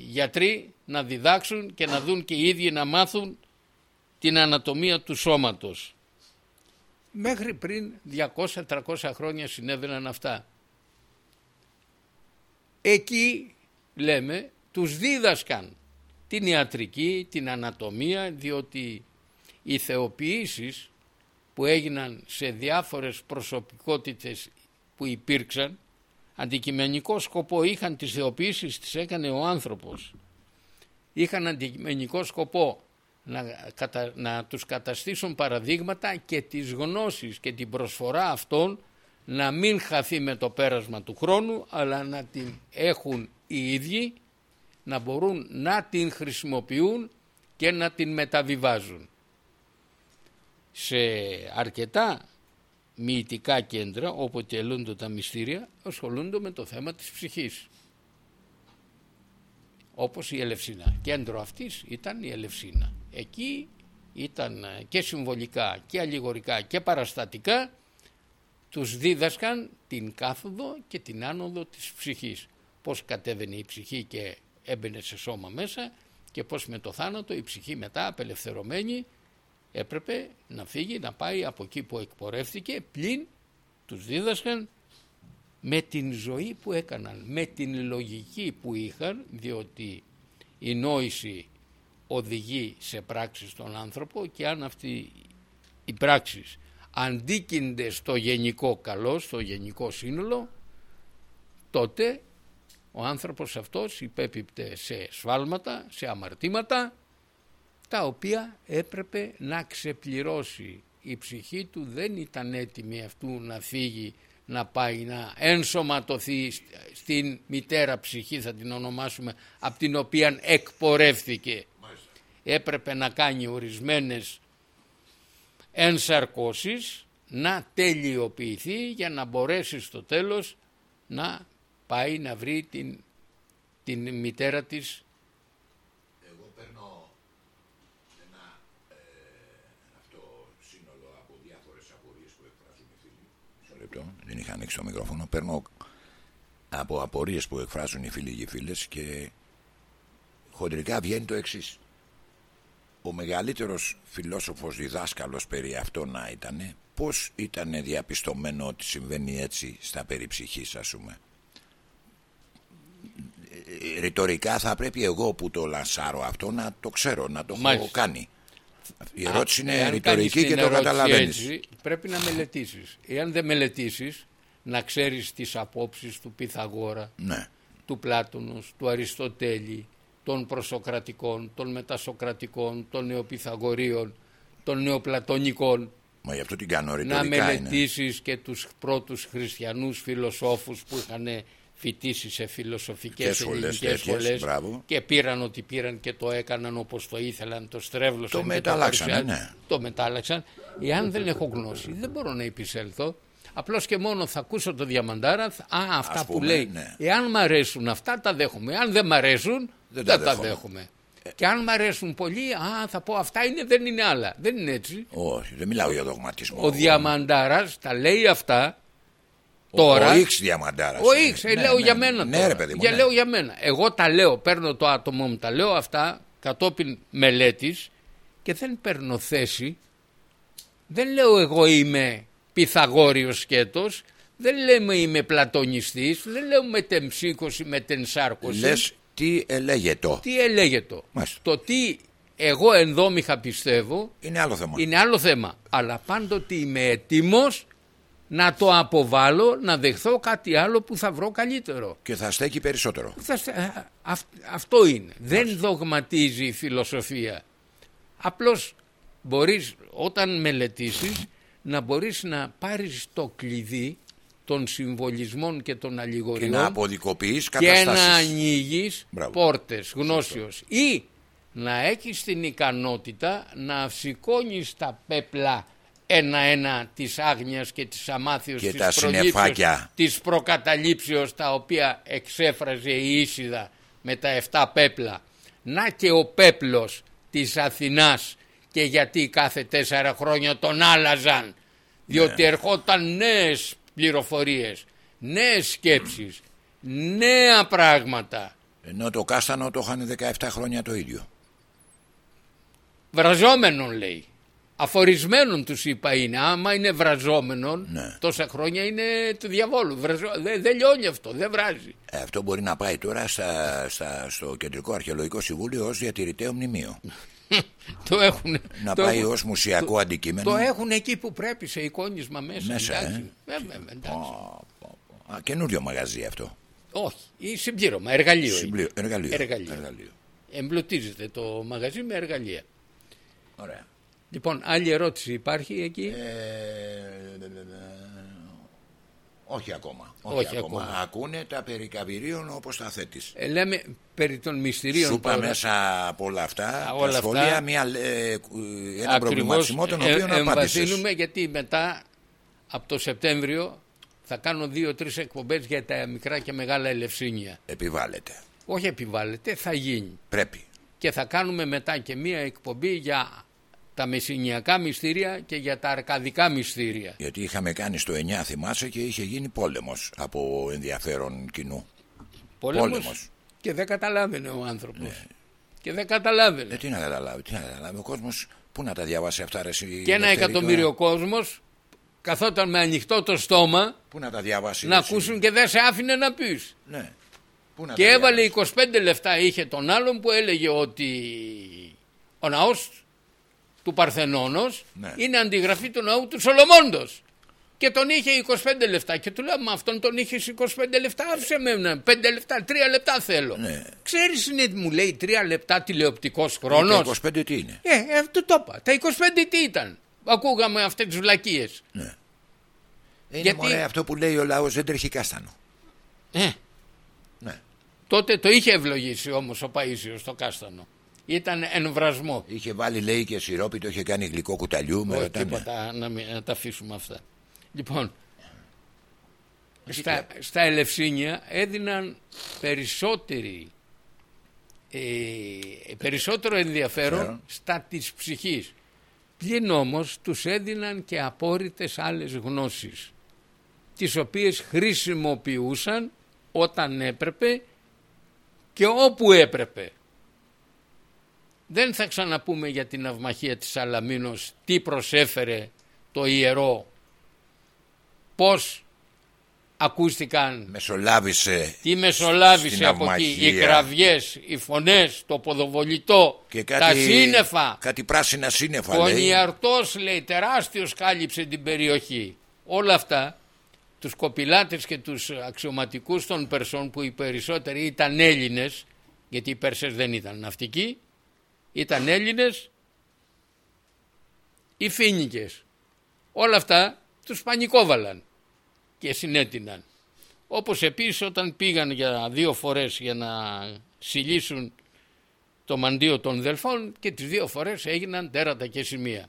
γιατροί να διδάξουν και να δουν και οι ίδιοι να μάθουν την ανατομία του σώματος. Μέχρι πριν 200-300 χρόνια συνέβαιναν αυτά. Εκεί λέμε τους δίδασκαν την ιατρική, την ανατομία διότι οι θεοποιήσεις που έγιναν σε διάφορες προσωπικότητες που υπήρξαν αντικειμενικό σκοπό είχαν τις θεοποιήσεις τις έκανε ο άνθρωπος. Είχαν αντικειμενικό σκοπό να, κατα, να τους καταστήσουν παραδείγματα και τις γνώσεις και την προσφορά αυτών να μην χαθεί με το πέρασμα του χρόνου αλλά να την έχουν οι ίδιοι να μπορούν να την χρησιμοποιούν και να την μεταβιβάζουν. Σε αρκετά μυητικά κέντρα όπου τελούνται τα μυστήρια ασχολούνται με το θέμα της ψυχής. Όπως η Ελευσίνα. Κέντρο αυτής ήταν η Ελευσίνα. Εκεί ήταν και συμβολικά και αλληγορικά και παραστατικά τους δίδασκαν την κάθοδο και την άνοδο της ψυχής. Πώς κατέβαινε η ψυχή και έμπαινε σε σώμα μέσα και πώς με το θάνατο η ψυχή μετά απελευθερωμένη έπρεπε να φύγει να πάει από εκεί που εκπορεύτηκε πλην τους δίδασκαν με την ζωή που έκαναν, με την λογική που είχαν διότι η νόηση οδηγεί σε πράξεις στον άνθρωπο και αν αυτή οι πράξεις αντίκυνται στο γενικό καλό, στο γενικό σύνολο τότε ο άνθρωπος αυτός υπέπιπτε σε σφάλματα, σε αμαρτήματα τα οποία έπρεπε να ξεπληρώσει. Η ψυχή του δεν ήταν έτοιμη αυτού να φύγει, να πάει να ενσωματωθεί στην μητέρα ψυχή θα την ονομάσουμε, από την οποία εκπορεύθηκε. Έπρεπε να κάνει ορισμένες ενσαρκώσεις, να τελειοποιηθεί για να μπορέσει στο τέλος να πάει να βρει την, την μητέρα της Εγώ παίρνω ένα ε, αυτό σύνολο από διάφορες απορίες που εκφράζουν οι φίλοι. Μισό λεπτό, δεν είχα ανοίξει το μικρόφωνο. Παίρνω από απορίες που εκφράζουν οι φίλοι και οι φίλες και χοντρικά βγαίνει το εξής. Ο μεγαλύτερος φιλόσοφος διδάσκαλος περί αυτό να ήταν πώς ήταν διαπιστωμένο ότι συμβαίνει έτσι στα περιψυχής ας πούμε; Ρητορικά θα πρέπει εγώ που το λανσάρω αυτό να το ξέρω, να το Μάλιστα. έχω κάνει. Η ερώτηση είναι Εάν ρητορική κάνεις και την το ερώτηση καταλαβαίνεις. έτσι, πρέπει να μελετήσεις. Εάν δεν μελετήσεις, να ξέρεις τις απόψεις του Πυθαγόρα, Ναι. του Πλάτωνος, του Αριστοτέλη, των προσοκρατικών, των μετασοκρατικών, των νεοπυθαγορίων, των νεοπλατωνικών. Μα γι' αυτό την κάνω Να ρητορικά είναι. μελετήσεις και τους πρώτους χριστιανούς φιλοσόφους που είχαν φοιτήσει σε φιλοσοφικές Και σχολές ελληνικές τέτοιες, σχολές μπράβο. και πήραν ό,τι πήραν και το έκαναν όπως το ήθελαν, το στρέβλωσαν Το και μετάλλαξαν, παρουσιάζαν. ναι. Το μετάλλαξαν. Εάν δεν έχω γνώση δεν μπορώ να επισέλθω. Απλώς και μόνο θα ακούσω το διαμαντάρα, θα- α, αυτά Ας που πούμε, λέει. ναι. Εάν μ' αρέσουν αυτά τα δέχομαι. Εάν δεν μ' αρέσουν Δεν δεν, τα τα δέχομαι. δέχομαι. Και αν μ' αρέσουν πολύ, α, θα πω αυτά είναι, δεν είναι άλλα. Δεν είναι έτσι. Όχι, δεν μιλάω για δογματισμό. Ο Διαμαντάρας τα λέει αυτά Ο- τώρα. Ο Ήξ Διαμαντάρας. Ο Ήξ, ε, λέω για μένα Ναι, τώρα. ρε παιδί μου. Για, ναι. λέω για μένα. Εγώ τα λέω, παίρνω το άτομό μου, τα λέω αυτά κατόπιν μελέτης και δεν παίρνω θέση. Δεν λέω εγώ είμαι Πυθαγόριος σκέτος, δεν λέμε είμαι πλατωνιστής, δεν λέω μετεμψύχωση, μετενσάρκωση. Λες τι ελέγεται. Τι ελέγεται. Μάλιστα. Το τι εγώ ενδόμηχα πιστεύω Είναι άλλο θέμα. είναι άλλο θέμα. Αλλά πάντοτε είμαι έτοιμος να το αποβάλω, να δεχθώ κάτι άλλο που θα βρω καλύτερο. Και θα στέκει περισσότερο. Θα στε- ε, αυ- αυτό είναι. Δεν δογματίζει η φιλοσοφία. Απλώς μπορείς όταν μελετήσεις να μπορείς να πάρεις το κλειδί των συμβολισμών και των Και αλληγοριών να αποδικοποιείς και να καταστάσεις. ανοίγεις Μπράβο. πόρτες γνώσεως ή να έχεις την ικανότητα να σηκώνεις τα πέπλα ένα-ένα της άγνοιας και της αμάθειας Και της τα προλήψεως, συννεφάκια. της προκαταλήψεως τα οποία εξέφραζε η Ίσιδα με τα 7 πέπλα. Να και ο πέπλος της Αθηνάς και γιατί κάθε τέσσερα χρόνια τον άλλαζαν διότι Ναι. ερχόταν νέες πληροφορίες, νέες σκέψεις, νέα πράγματα. Ενώ το κάστανο το είχαν 17 χρόνια το ίδιο. Βραζόμενον λέει. Αφορισμένον τους είπα είναι. Άμα είναι βραζόμενον Ναι. τόσα χρόνια είναι του διαβόλου. Βραζο... Δεν δεν λιώνει αυτό, δεν βράζει. Ε, Αυτό μπορεί να πάει τώρα στα, στα, στο Κεντρικό Αρχαιολογικό Συμβούλιο ως διατηρηταίο μνημείο. *laughs* το έχουν, Να το πάει έχουν- ως μουσιακό αντικείμενο. Το έχουν εκεί που πρέπει σε εικόνισμα μέσα. Μέσα, εντάξει. ε. Βέβαια, εντάξει. Πω, πω, πω. Α, καινούριο μαγαζί αυτό. Όχι, ή συμπλήρωμα, εργαλείο. είναι. Συμπλή- Εργαλείο. Εργαλείο. Εμπλουτίζεται το μαγαζί με εργαλεία. Ωραία. Λοιπόν, άλλη ερώτηση υπάρχει εκεί; Ε, όχι ακόμα. Όχι, Όχι ακόμα. ακόμα. Ακούνε τα περί καβυρίων όπως τα θέτεις. Ε, λέμε περί των μυστηρίων Σου είπα τώρα. μέσα από όλα αυτά Α, τα όλα σχόλια αυτά. μια, ε, ε, ένα Ακριβώς, προβληματισμό τον ε, οποίο να απάντησες. εμβαθύνουμε γιατί μετά από το Σεπτέμβριο θα κάνω δύο-τρεις εκπομπές για τα μικρά και μεγάλα ελευσίνια. Επιβάλλεται. Όχι επιβάλλεται, θα γίνει. Πρέπει. Και θα κάνουμε μετά και μία εκπομπή για τα μεσηνιακά μυστήρια και για τα αρκαδικά μυστήρια. Γιατί είχαμε κάνει στο 9 θυμάσαι και είχε γίνει πόλεμος από ενδιαφέρον κοινού. Πόλεμος, Πόλεμος. και δεν καταλάβαινε ο άνθρωπος. Και δεν καταλάβαινε. Ε, τι να καταλάβει, τι να καταλάβει. Ο κόσμος πού να τα διαβάσει αυτά ρε, εσύ, και ένα Λευτέρη, εκατομμύριο τώρα; κόσμος καθόταν με ανοιχτό το στόμα Πού να τα διαβάσει. να ρε, εσύ; ακούσουν και δεν σε άφηνε να πεις. Ναι. Πού να Και τα έβαλε διαβάσει; 25 λεφτά είχε τον άλλον που έλεγε ότι ο ναός του Παρθενώνος Ναι. είναι αντιγραφή του ναού του Σολομώντος. Και τον είχε 25 λεφτά. Και του λέω, Μα αυτόν τον είχε 25 λεφτά. Άφησε με ένα 5 λεπτά, 3 λεπτά θέλω. Ναι. Ξέρεις είναι, μου λέει, 3 λεπτά τηλεοπτικός χρόνος. Τα 25 τι είναι; Ε, ε, του το είπα. Τα 25 τι ήταν; Ακούγαμε αυτές τις βλακίες. Ναι. Είναι Γιατί- μωρέ, αυτό που λέει ο λαός δεν τρέχει κάστανο. Ε, Ναι. τότε το είχε ευλογήσει όμως ο Παΐσιος στο Κάστανο. Ήταν εμβρασμό. Είχε βάλει λέει και σιρόπι, το είχε κάνει γλυκό κουταλιού. Με Όχι ρωτάνε. τίποτα, να, μην- να τα αφήσουμε αυτά. Λοιπόν, Εκεί στα, στα Ελευσίνια έδιναν περισσότερη, ε, περισσότερο ενδιαφέρον Ενδιαφέρον. στα της ψυχής. Πλην όμως τους έδιναν και απόρριτες άλλες γνώσεις τις οποίες χρησιμοποιούσαν όταν έπρεπε και όπου έπρεπε. Δεν θα ξαναπούμε για την αυμαχία της Σαλαμίνος τι προσέφερε το ιερό, πώς ακούστηκαν, Μεσολάβησε τι μεσολάβησε στην από εκεί, οι αυμαχία. κραυγές, οι φωνές, το ποδοβολητό, και τα κάτι, σύννεφα. κάτι πράσινα σύννεφα Ο λέει. Νιαρτός λέει τεράστιος κάλυψε την περιοχή. Όλα αυτά τους κοπηλάτες και τους αξιωματικούς των Περσών που οι περισσότεροι ήταν Έλληνες γιατί οι Περσές δεν ήταν ναυτικοί ήταν Έλληνες οι Φίνικες. Όλα αυτά τους πανικόβαλαν και συνέτειναν. Όπως επίσης όταν πήγαν για δύο φορές για να συλλήσουν το μαντίο των Δελφών και τις δύο φορές έγιναν τέρατα και σημεία.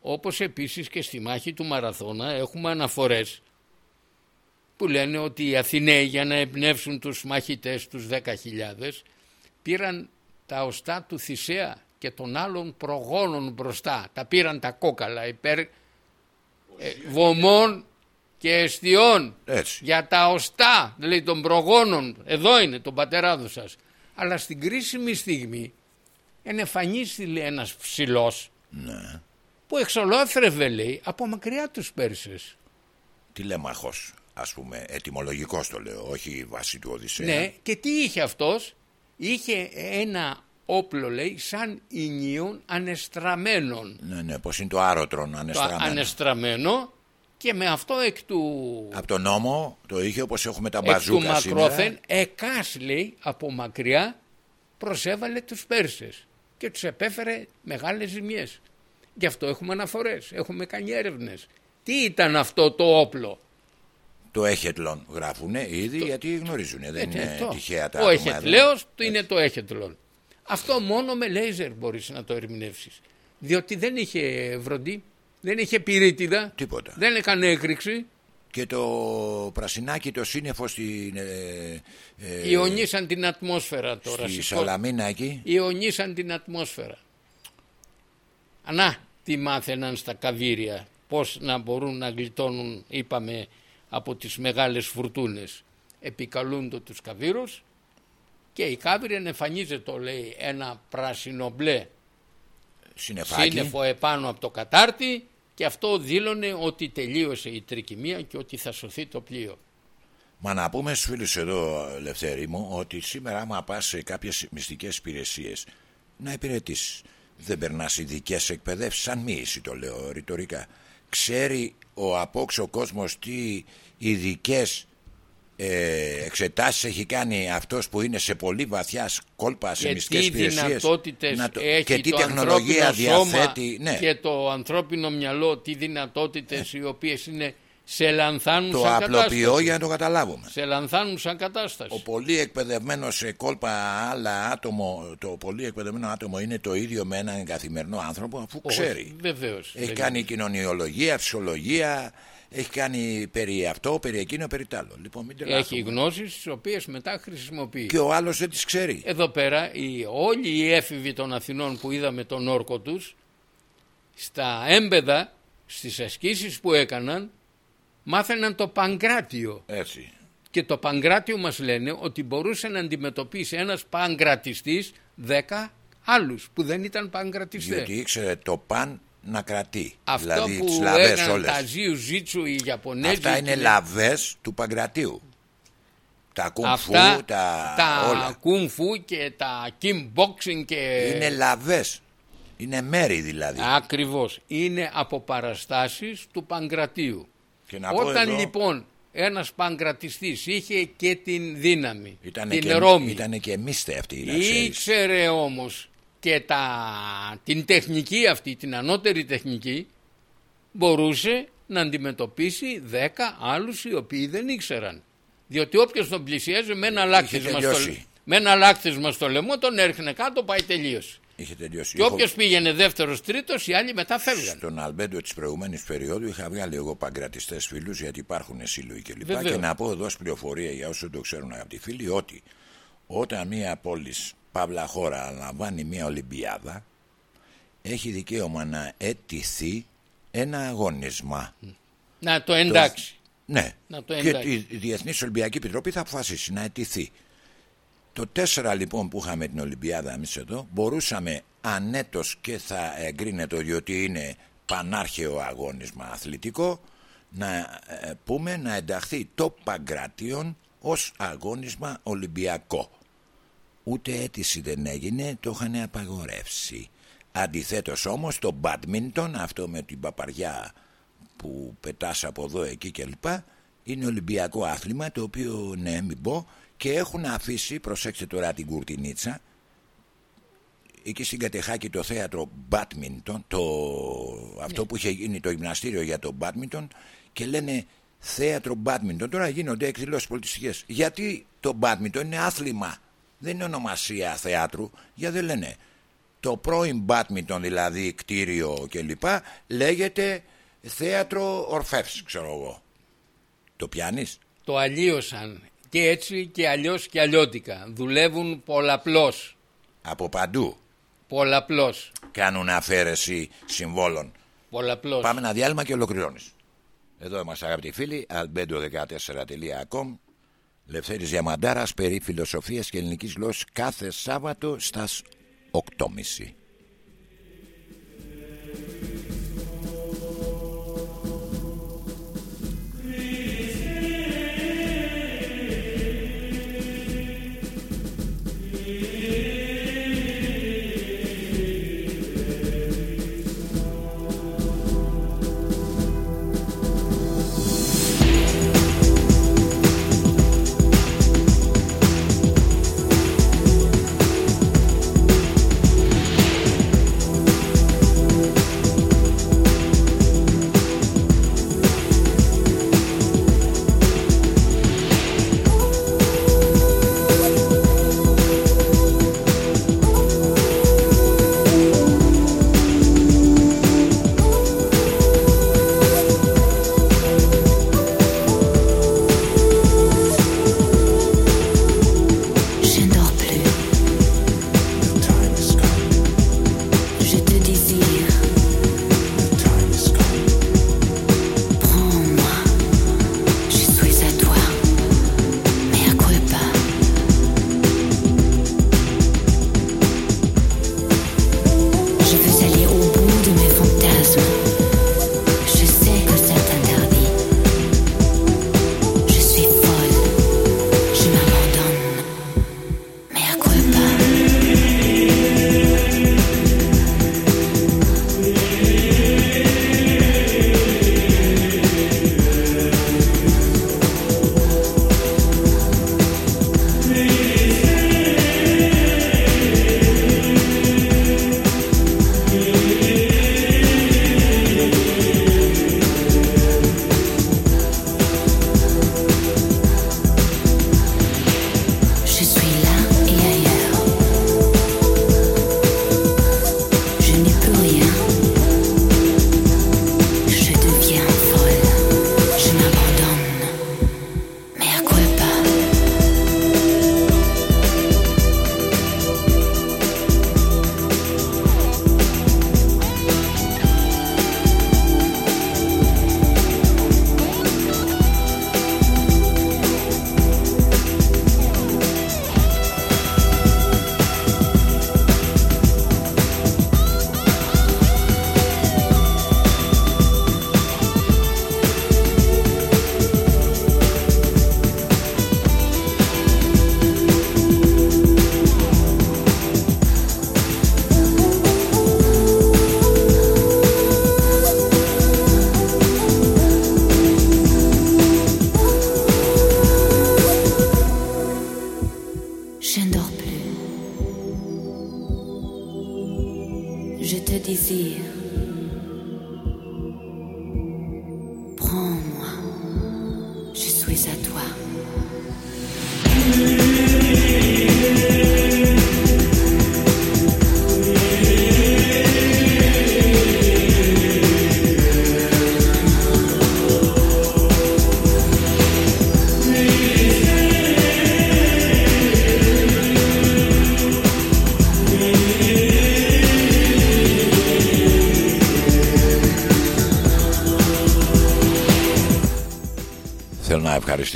Όπως επίσης και στη μάχη του Μαραθώνα έχουμε αναφορές που λένε ότι οι Αθηναίοι για να εμπνεύσουν τους μαχητές τους 10.000 πήραν τα οστά του Θησέα και των άλλων προγόνων μπροστά. Τα πήραν τα κόκαλα υπέρ ε, βωμών και εστιών Έτσι. για τα οστά δηλαδή των προγόνων εδώ είναι τον πατεράδο σας αλλά στην κρίσιμη στιγμή ενεφανίστηκε λέει, ένας ψηλός Ναι. που εξολόθρευε λέει από μακριά τους Πέρσες Τηλέμαχος, ας πούμε, ετυμολογικός το λέω, όχι βάση του Οδυσσέα. ναι και τι είχε αυτός; Είχε ένα όπλο λέει σαν ηνίων ανεστραμμένων ναι, ναι, πώς είναι το άρωτρον το ανεστραμμένο. ανεστραμμένο και με αυτό εκ του Από τον νόμο το είχε όπως έχουμε τα εκ του μπαζούκα μακρόθεν σήμερα. εκάς λέει από μακριά προσέβαλε τους Πέρσες και τους επέφερε μεγάλες ζημιές. Γι' αυτό έχουμε αναφορές, έχουμε κάνει έρευνες. Τι ήταν αυτό το όπλο; Το έχετλον γράφουνε ήδη γιατί γνωρίζουν. Δεν Ε, είναι το- τυχαία τα Ο άτομα εδώ. έχετλέος του είναι το έχετλον. Αυτό μόνο με λέιζερ μπορείς να το ερμηνεύσεις. Διότι δεν είχε βροντί, δεν είχε πυρίτιδα, Τίποτα. δεν έκανε έκρηξη. Και το πρασινάκι το σύννεφο στην, ε, ε, Ιονίσαν την ατμόσφαιρα τώρα. στη σηκώ- Σαλαμίνα εκεί. Ιονίσαν την ατμόσφαιρα. Να, τι μάθαιναν στα καβύρια. Πώς να μπορούν να γλιτώνουν, είπαμε, από τις μεγάλες φουρτούνες. Επικαλούν το τους καβύρους και η κάβυρη εμφανίζεται, λέει, ένα πράσινο μπλε Συννεφάκι. σύννεφο επάνω από το κατάρτι και αυτό δήλωνε ότι τελείωσε η τρικυμία και ότι θα σωθεί το πλοίο. Μα να πούμε στους φίλους εδώ, Λευτέρη μου, ότι σήμερα άμα πας σε κάποιες μυστικές υπηρεσίες να υπηρετήσεις. Δεν περνάς ειδικές εκπαιδεύσεις, σαν μοίηση το λέω ρητορικά. Ξέρει ο απόξω κόσμος τι ειδικές ε, εξετάσεις έχει κάνει αυτός που είναι σε πολύ βαθιά κόλπα σε και μυστικές τι υπηρεσίες δυνατότητες να το- έχει και τι το τεχνολογία ανθρώπινο σώμα διαθέτει ναι. και το ανθρώπινο μυαλό, τι δυνατότητες οι οποίες είναι σε λανθάνουν το σαν απλοποιώ κατάσταση. για να το καταλάβουμε Σε λανθάνουν σαν κατάσταση. ο πολύ εκπαιδευμένο σε κόλπα άλλα άτομο το πολύ εκπαιδευμένο άτομο είναι το ίδιο με έναν καθημερινό άνθρωπο αφού ξέρει Βεβαίως. έχει δεν κάνει κοινωνιολογία, ψυχολογία έχει κάνει περί αυτό, περί εκείνο, περί τ' άλλο λοιπόν μην Έχει τρελαθούμε. γνώσεις τις οποίες μετά χρησιμοποιεί. και ο άλλος δεν τις ξέρει Εδώ πέρα οι, όλοι οι έφηβοι των Αθηνών που είδαμε τον όρκο τους στα έμπεδα, στις ασκήσεις που έκαναν μάθαιναν το Παγκράτιο έτσι και το Παγκράτιο μας λένε ότι μπορούσε να αντιμετωπίσει ένας Παγκρατιστής 10 άλλους που δεν ήταν Παγκρατιστές. διότι ήξερε το παν να κρατεί Αυτό δηλαδή τις που λαβές έκαναν όλες τα Ζίου Ζίτσου οι Ιαπωνέζοι Αυτά είναι και- λαβές του Παγκρατίου. Τα κουμφού, Αυτά τα, τα όλα. κουμφού και τα kickboxing και Είναι λαβές. Είναι μέρη δηλαδή. Ακριβώς. Είναι από παραστάσεις του Παγκρατίου. Και να πω Όταν εδώ- λοιπόν ένας Παγκρατιστής είχε και την δύναμη, Ήτανε την και, Ρώμη, ήτανε και μίστε αυτή να ξέρεις. ήξερε όμως και τα, την τεχνική αυτή, την ανώτερη τεχνική, μπορούσε να αντιμετωπίσει 10 άλλους οι οποίοι δεν ήξεραν. Διότι όποιος τον πλησίαζε με ένα λάκτισμα στο, τελειώσει. με ένα λάκτισμα στο λαιμό τον έριχνε κάτω, πάει τελείωσε. Είχε τελειώσει. Και Έχω- όποιος πήγαινε δεύτερος, τρίτος, οι άλλοι μετά φεύγαν. Στον Αλμπέντο της προηγούμενης περίοδου είχα βγάλει εγώ παγκρατιστές φίλους γιατί υπάρχουν σύλλογοι κλπ. Βεβαίως. Και να πω εδώ ως πληροφορία για όσους δεν το ξέρουν αγαπητοί φίλοι ότι όταν μια πόλης, παύλα χώρα, αναλαμβάνει μια Ολυμπιάδα, έχει δικαίωμα να αιτηθεί ένα αγώνισμα. Να το εντάξει. Ναι, Να το και εντάξει. η Διεθνής Ολυμπιακή Επιτροπή θα αποφασίσει να αιτηθεί. Το 4 λοιπόν που είχαμε την Ολυμπιάδα εμείς εδώ μπορούσαμε ανέτος και θα εγκρίνεται διότι είναι πανάρχαιο αγώνισμα αθλητικό να ε, πούμε να ενταχθεί το Παγκράτιον ως αγώνισμα Ολυμπιακό. Ούτε αίτηση δεν έγινε, το είχαν απαγορεύσει. Αντιθέτως όμως το μπάντμιντον, αυτό με την παπαριά που πετάς από εδώ εκεί κλπ είναι Ολυμπιακό άθλημα το οποίο ναι μην πω και έχουν αφήσει, προσέξτε τώρα την κουρτινίτσα εκεί στην Κατεχάκη το θέατρο μπάτμιντον το, αυτό που είχε γίνει το γυμναστήριο για το μπάτμιντον και λένε θέατρο μπάτμιντον τώρα γίνονται εκδηλώσεις πολιτιστικές. Γιατί το μπάτμιντον είναι άθλημα; Δεν είναι ονομασία θεάτρου γιατί δεν λένε το πρώην μπάτμιντον δηλαδή κτίριο κλπ λέγεται θέατρο ορφεύς ξέρω εγώ. Το πιάνεις; Το αλλίωσαν και έτσι και αλλιώς και αλλιώτικα. Δουλεύουν πολλαπλώς. από παντού Πολλαπλώς. κάνουν αφαίρεση συμβόλων Πολλαπλώς. Πάμε ένα διάλειμμα και ολοκληρώνεις. Εδώ είμαστε αγαπητοί φίλοι, albedo14.com Λευθέρης Διαμαντάρας περί φιλοσοφίας και ελληνικής γλώσσας κάθε Σάββατο στα 8.30.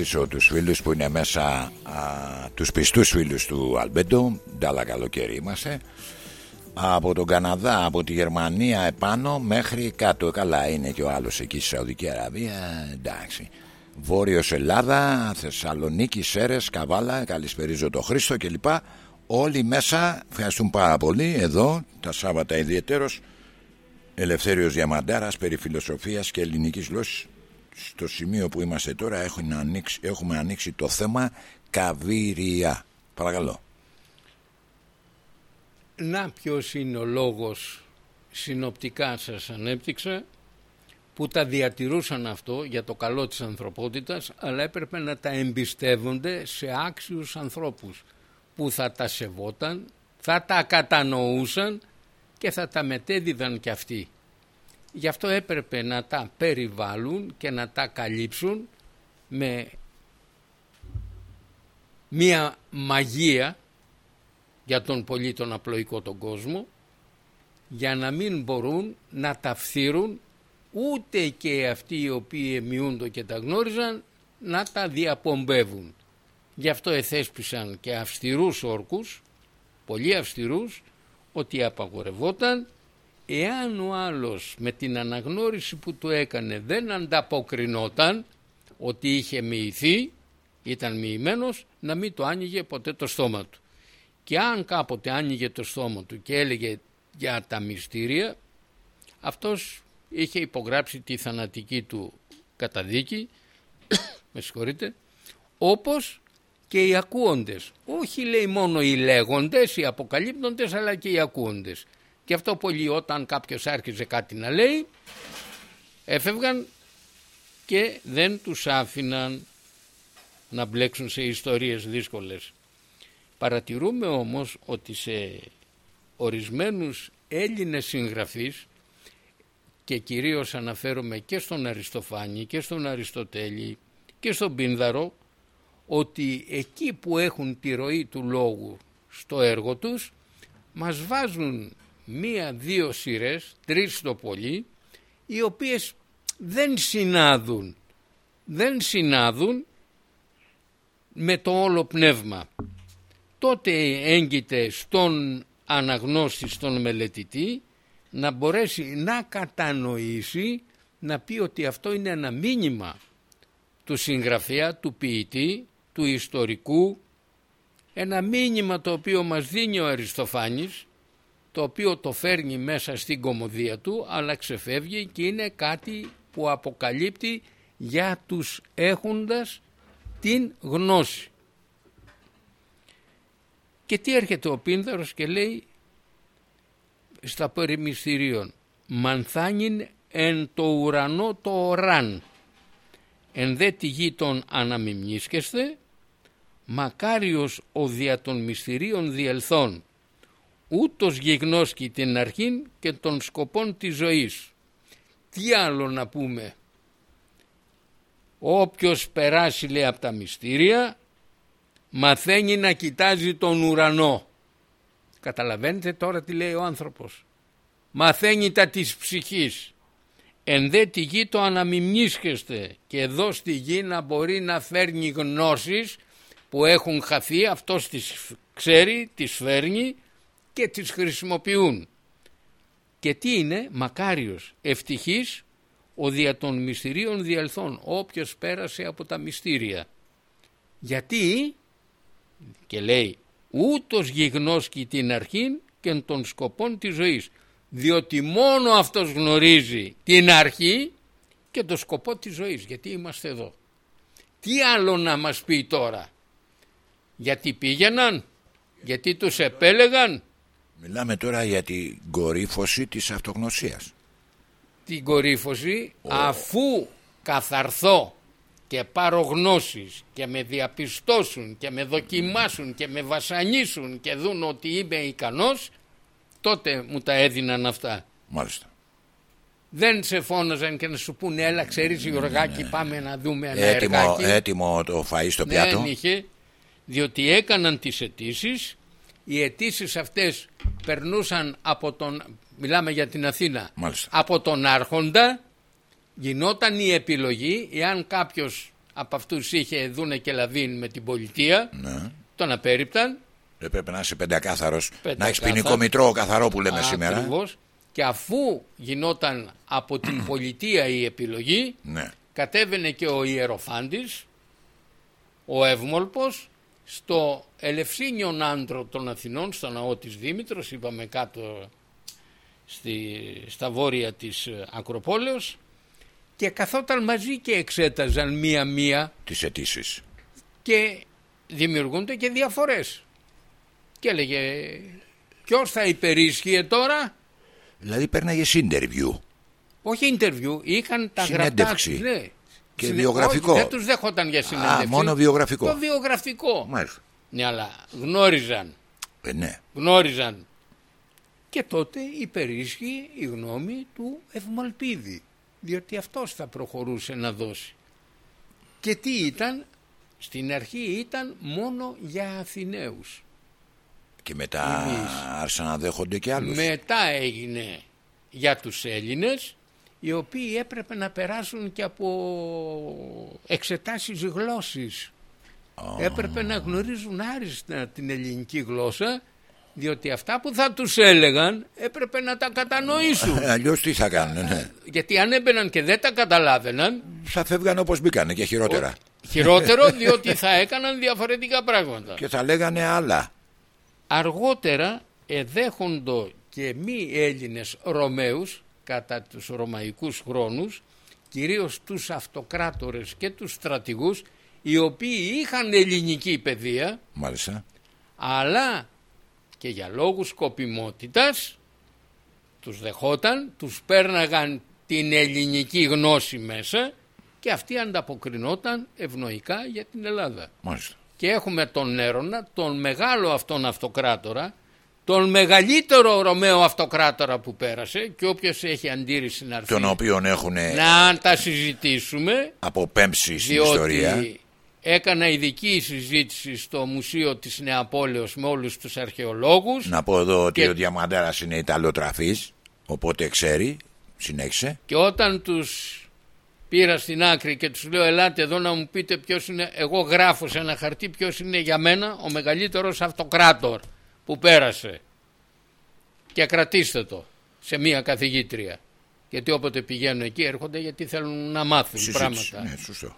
ευχαριστήσω τους φίλους που είναι μέσα α, Τους πιστούς φίλους του Αλμπέντο Ντάλα καλοκαίρι είμαστε. Από τον Καναδά, από τη Γερμανία επάνω Μέχρι κάτω. Καλά είναι και ο άλλος εκεί στη Σαουδική Αραβία Εντάξει. Βόρειος Ελλάδα, Θεσσαλονίκη, Σέρες, Καβάλα Καλησπερίζω το Χρήστο κλπ. Όλοι μέσα, ευχαριστούν πάρα πολύ. Εδώ, τα Σάββατα ιδιαίτερος Ελευθέριος Διαμαντάρας περί φιλοσοφίας και ελληνικής γλώσσης στο σημείο που είμαστε τώρα έχουμε ανοίξει, έχουμε ανοίξει το θέμα καβίρια. Παρακαλώ. Να ποιος είναι ο λόγος συνοπτικά σας ανέπτυξα που τα διατηρούσαν αυτό για το καλό της ανθρωπότητας αλλά έπρεπε να τα εμπιστεύονται σε άξιους ανθρώπους που θα τα σεβόταν, θα τα κατανοούσαν και θα τα μετέδιδαν κι αυτοί. Γι' αυτό έπρεπε να τα περιβάλλουν και να τα καλύψουν με μία μαγεία για τον πολύ τον απλοϊκό τον κόσμο για να μην μπορούν να τα φθύρουν ούτε και αυτοί οι οποίοι εμειούνται και τα γνώριζαν να τα διαπομπεύουν. Γι' αυτό εθέσπισαν και αυστηρούς όρκους, πολύ αυστηρούς, ότι απαγορευόταν εάν ο άλλος με την αναγνώριση που του έκανε δεν ανταποκρινόταν ότι είχε μοιηθεί, ήταν μοιημένος, να μην το άνοιγε ποτέ το στόμα του. Και αν κάποτε άνοιγε το στόμα του και έλεγε για τα μυστήρια, αυτός είχε υπογράψει τη θανατική του καταδίκη, *coughs* με συγχωρείτε, όπως και οι ακούοντες. Όχι λέει μόνο οι λέγοντες, οι αποκαλύπτοντες, αλλά και οι ακούοντες. Και αυτό πολύ όταν κάποιος άρχιζε κάτι να λέει έφευγαν και δεν τους άφηναν να μπλέξουν σε ιστορίες δύσκολες. Παρατηρούμε όμως ότι σε ορισμένους Έλληνες συγγραφείς και κυρίως αναφέρομαι και στον Αριστοφάνη και στον Αριστοτέλη και στον Πίνδαρο ότι εκεί που έχουν τη ροή του λόγου στο έργο τους μας βάζουν μία-δύο σειρές, τρεις το πολύ, οι οποίες δεν συνάδουν, δεν συνάδουν με το όλο πνεύμα. Τότε έγκυται στον αναγνώστη, στον μελετητή, να μπορέσει να κατανοήσει, να πει ότι αυτό είναι ένα μήνυμα του συγγραφέα, του ποιητή, του ιστορικού, ένα μήνυμα το οποίο μας δίνει ο Αριστοφάνης το οποίο το φέρνει μέσα στην κομμωδία του αλλά ξεφεύγει και είναι κάτι που αποκαλύπτει για τους έχοντας την γνώση. Και τι έρχεται ο Πίνδαρος και λέει στα περιμυστηρίων «Μανθάνιν εν το ουρανό το οράν, εν δε τη γη των αναμιμνίσκεστε, μακάριος ο δια των μυστηρίων διελθών, ούτως γιγνώσκει την αρχήν και των σκοπών της ζωής. Τι άλλο να πούμε; Όποιος περάσει λέει από τα μυστήρια μαθαίνει να κοιτάζει τον ουρανό. Καταλαβαίνετε τώρα τι λέει ο άνθρωπος; Μαθαίνει τα της ψυχής. Εν δε τη γη το αναμιμνίσχεστε και εδώ στη γη να μπορεί να φέρνει γνώσεις που έχουν χαθεί, αυτός τις ξέρει, τις φέρνει και τις χρησιμοποιούν. Και τι είναι; Μακάριος, ευτυχής ο δια των μυστηρίων διαλθών, όποιος πέρασε από τα μυστήρια. Γιατί; Και λέει ούτως γιγνώσκει την αρχήν και των σκοπών της ζωής διότι μόνο αυτός γνωρίζει την αρχή και το σκοπό της ζωής γιατί είμαστε εδώ τι άλλο να μας πει τώρα; Γιατί πήγαιναν γιατί τους επέλεγαν Μιλάμε τώρα για την κορύφωση της αυτογνωσίας. Την κορύφωση αφού καθαρθώ και πάρω γνώσεις και με διαπιστώσουν και με δοκιμάσουν και με βασανίσουν και δουν ότι είμαι ικανός τότε μου τα έδιναν αυτά. Μάλιστα. Δεν σε φώναζαν και να σου πούνε έλα ξέρεις Γιωργάκη ναι, ναι, πάμε να δούμε ένα έτοιμο, εργάκι. Έτοιμο το φαΐ στο πιάτο. Δεν είχε διότι έκαναν τις αιτήσεις οι αιτήσεις αυτές περνούσαν από τον, μιλάμε για την Αθήνα, από τον άρχοντα γινόταν η επιλογή εάν κάποιος από αυτούς είχε δούνε και λαβίν με την πολιτεία, Ναι. τον απέρριπταν. Δεν πρέπει να είσαι πεντακάθαρος. Να Πεντακάθαρος. έχει ποινικό μητρό καθαρό που λέμε σήμερα. Ακριβώς. Και αφού γινόταν από την *clears throat* πολιτεία η επιλογή, Ναι. κατέβαινε και ο Ιεροφάντης, ο Εύμολπος, στο Ελευσίνιον άντρο των Αθηνών, στο ναό της Δήμητρος, είπαμε κάτω στη, στα βόρεια της ε, Ακροπόλεως και καθόταν μαζί και εξέταζαν μία-μία Τις αιτήσεις. και δημιουργούνται και διαφορές. Και έλεγε ποιος θα υπερίσχυε τώρα, Δηλαδή παίρναγε interview. όχι interview, είχαν τα Συνέντευξη. γραπτά ναι. Και Συνε- βιογραφικό. όχι, δεν τους δέχονταν για συνέντευξη. μόνο βιογραφικό. Το βιογραφικό. Μάλιστα. Ναι, αλλά γνώριζαν, Ε, ναι. γνώριζαν. Και τότε υπερίσχυε η γνώμη του Ευμαλπίδη. Διότι αυτός θα προχωρούσε να δώσει. Και τι ήταν, στην αρχή ήταν μόνο για Αθηναίους. Και μετά Εμείς. άρχισαν να δέχονται και άλλους. Μετά έγινε για τους Έλληνες οι οποίοι έπρεπε να περάσουν και από εξετάσεις γλώσσης. Έπρεπε να γνωρίζουν άριστα την ελληνική γλώσσα διότι αυτά που θα τους έλεγαν έπρεπε να τα κατανοήσουν. Ε, Αλλιώς τι θα κάνουν, ναι. γιατί αν έμπαιναν και δεν τα καταλάβαιναν Θα φεύγαν όπως μπήκανε και χειρότερα. χειρότερο διότι θα έκαναν διαφορετικά πράγματα. Και θα λέγανε άλλα. Αργότερα εδέχοντο και μη Έλληνες Ρωμαίους κατά τους ρωμαϊκούς χρόνους κυρίως τους αυτοκράτορες και τους στρατηγούς οι οποίοι είχαν ελληνική παιδεία Μάλιστα. αλλά και για λόγους σκοπιμότητας τους δεχόταν, τους πέρναγαν την ελληνική γνώση μέσα και αυτή ανταποκρινόταν ευνοϊκά για την Ελλάδα Μάλιστα. και έχουμε τον Νέρονα, τον μεγάλο αυτόν αυτοκράτορα, τον μεγαλύτερο Ρωμαίο αυτοκράτορα που πέρασε και όποιος έχει αντίρρηση να έρθει Τον οποίον έχουν να τα συζητήσουμε αποπέμψει στην διότι ιστορία. έκανα ειδική συζήτηση στο Μουσείο της Νεαπόλεως με όλους τους αρχαιολόγους Να πω εδώ ότι Και- ο Διαμαντάρας είναι Ιταλοτραφής, οπότε ξέρει, συνέχισε. και όταν τους πήρα στην άκρη και τους λέω ελάτε εδώ να μου πείτε ποιος είναι εγώ γράφω σε ένα χαρτί ποιος είναι για μένα ο μεγαλύτερος αυτοκράτορ που πέρασε. Και κρατήστε το σε μία καθηγήτρια. Γιατί όποτε πηγαίνουν εκεί έρχονται γιατί θέλουν να μάθουν Συζήτηση. πράγματα. Ναι, σωστό.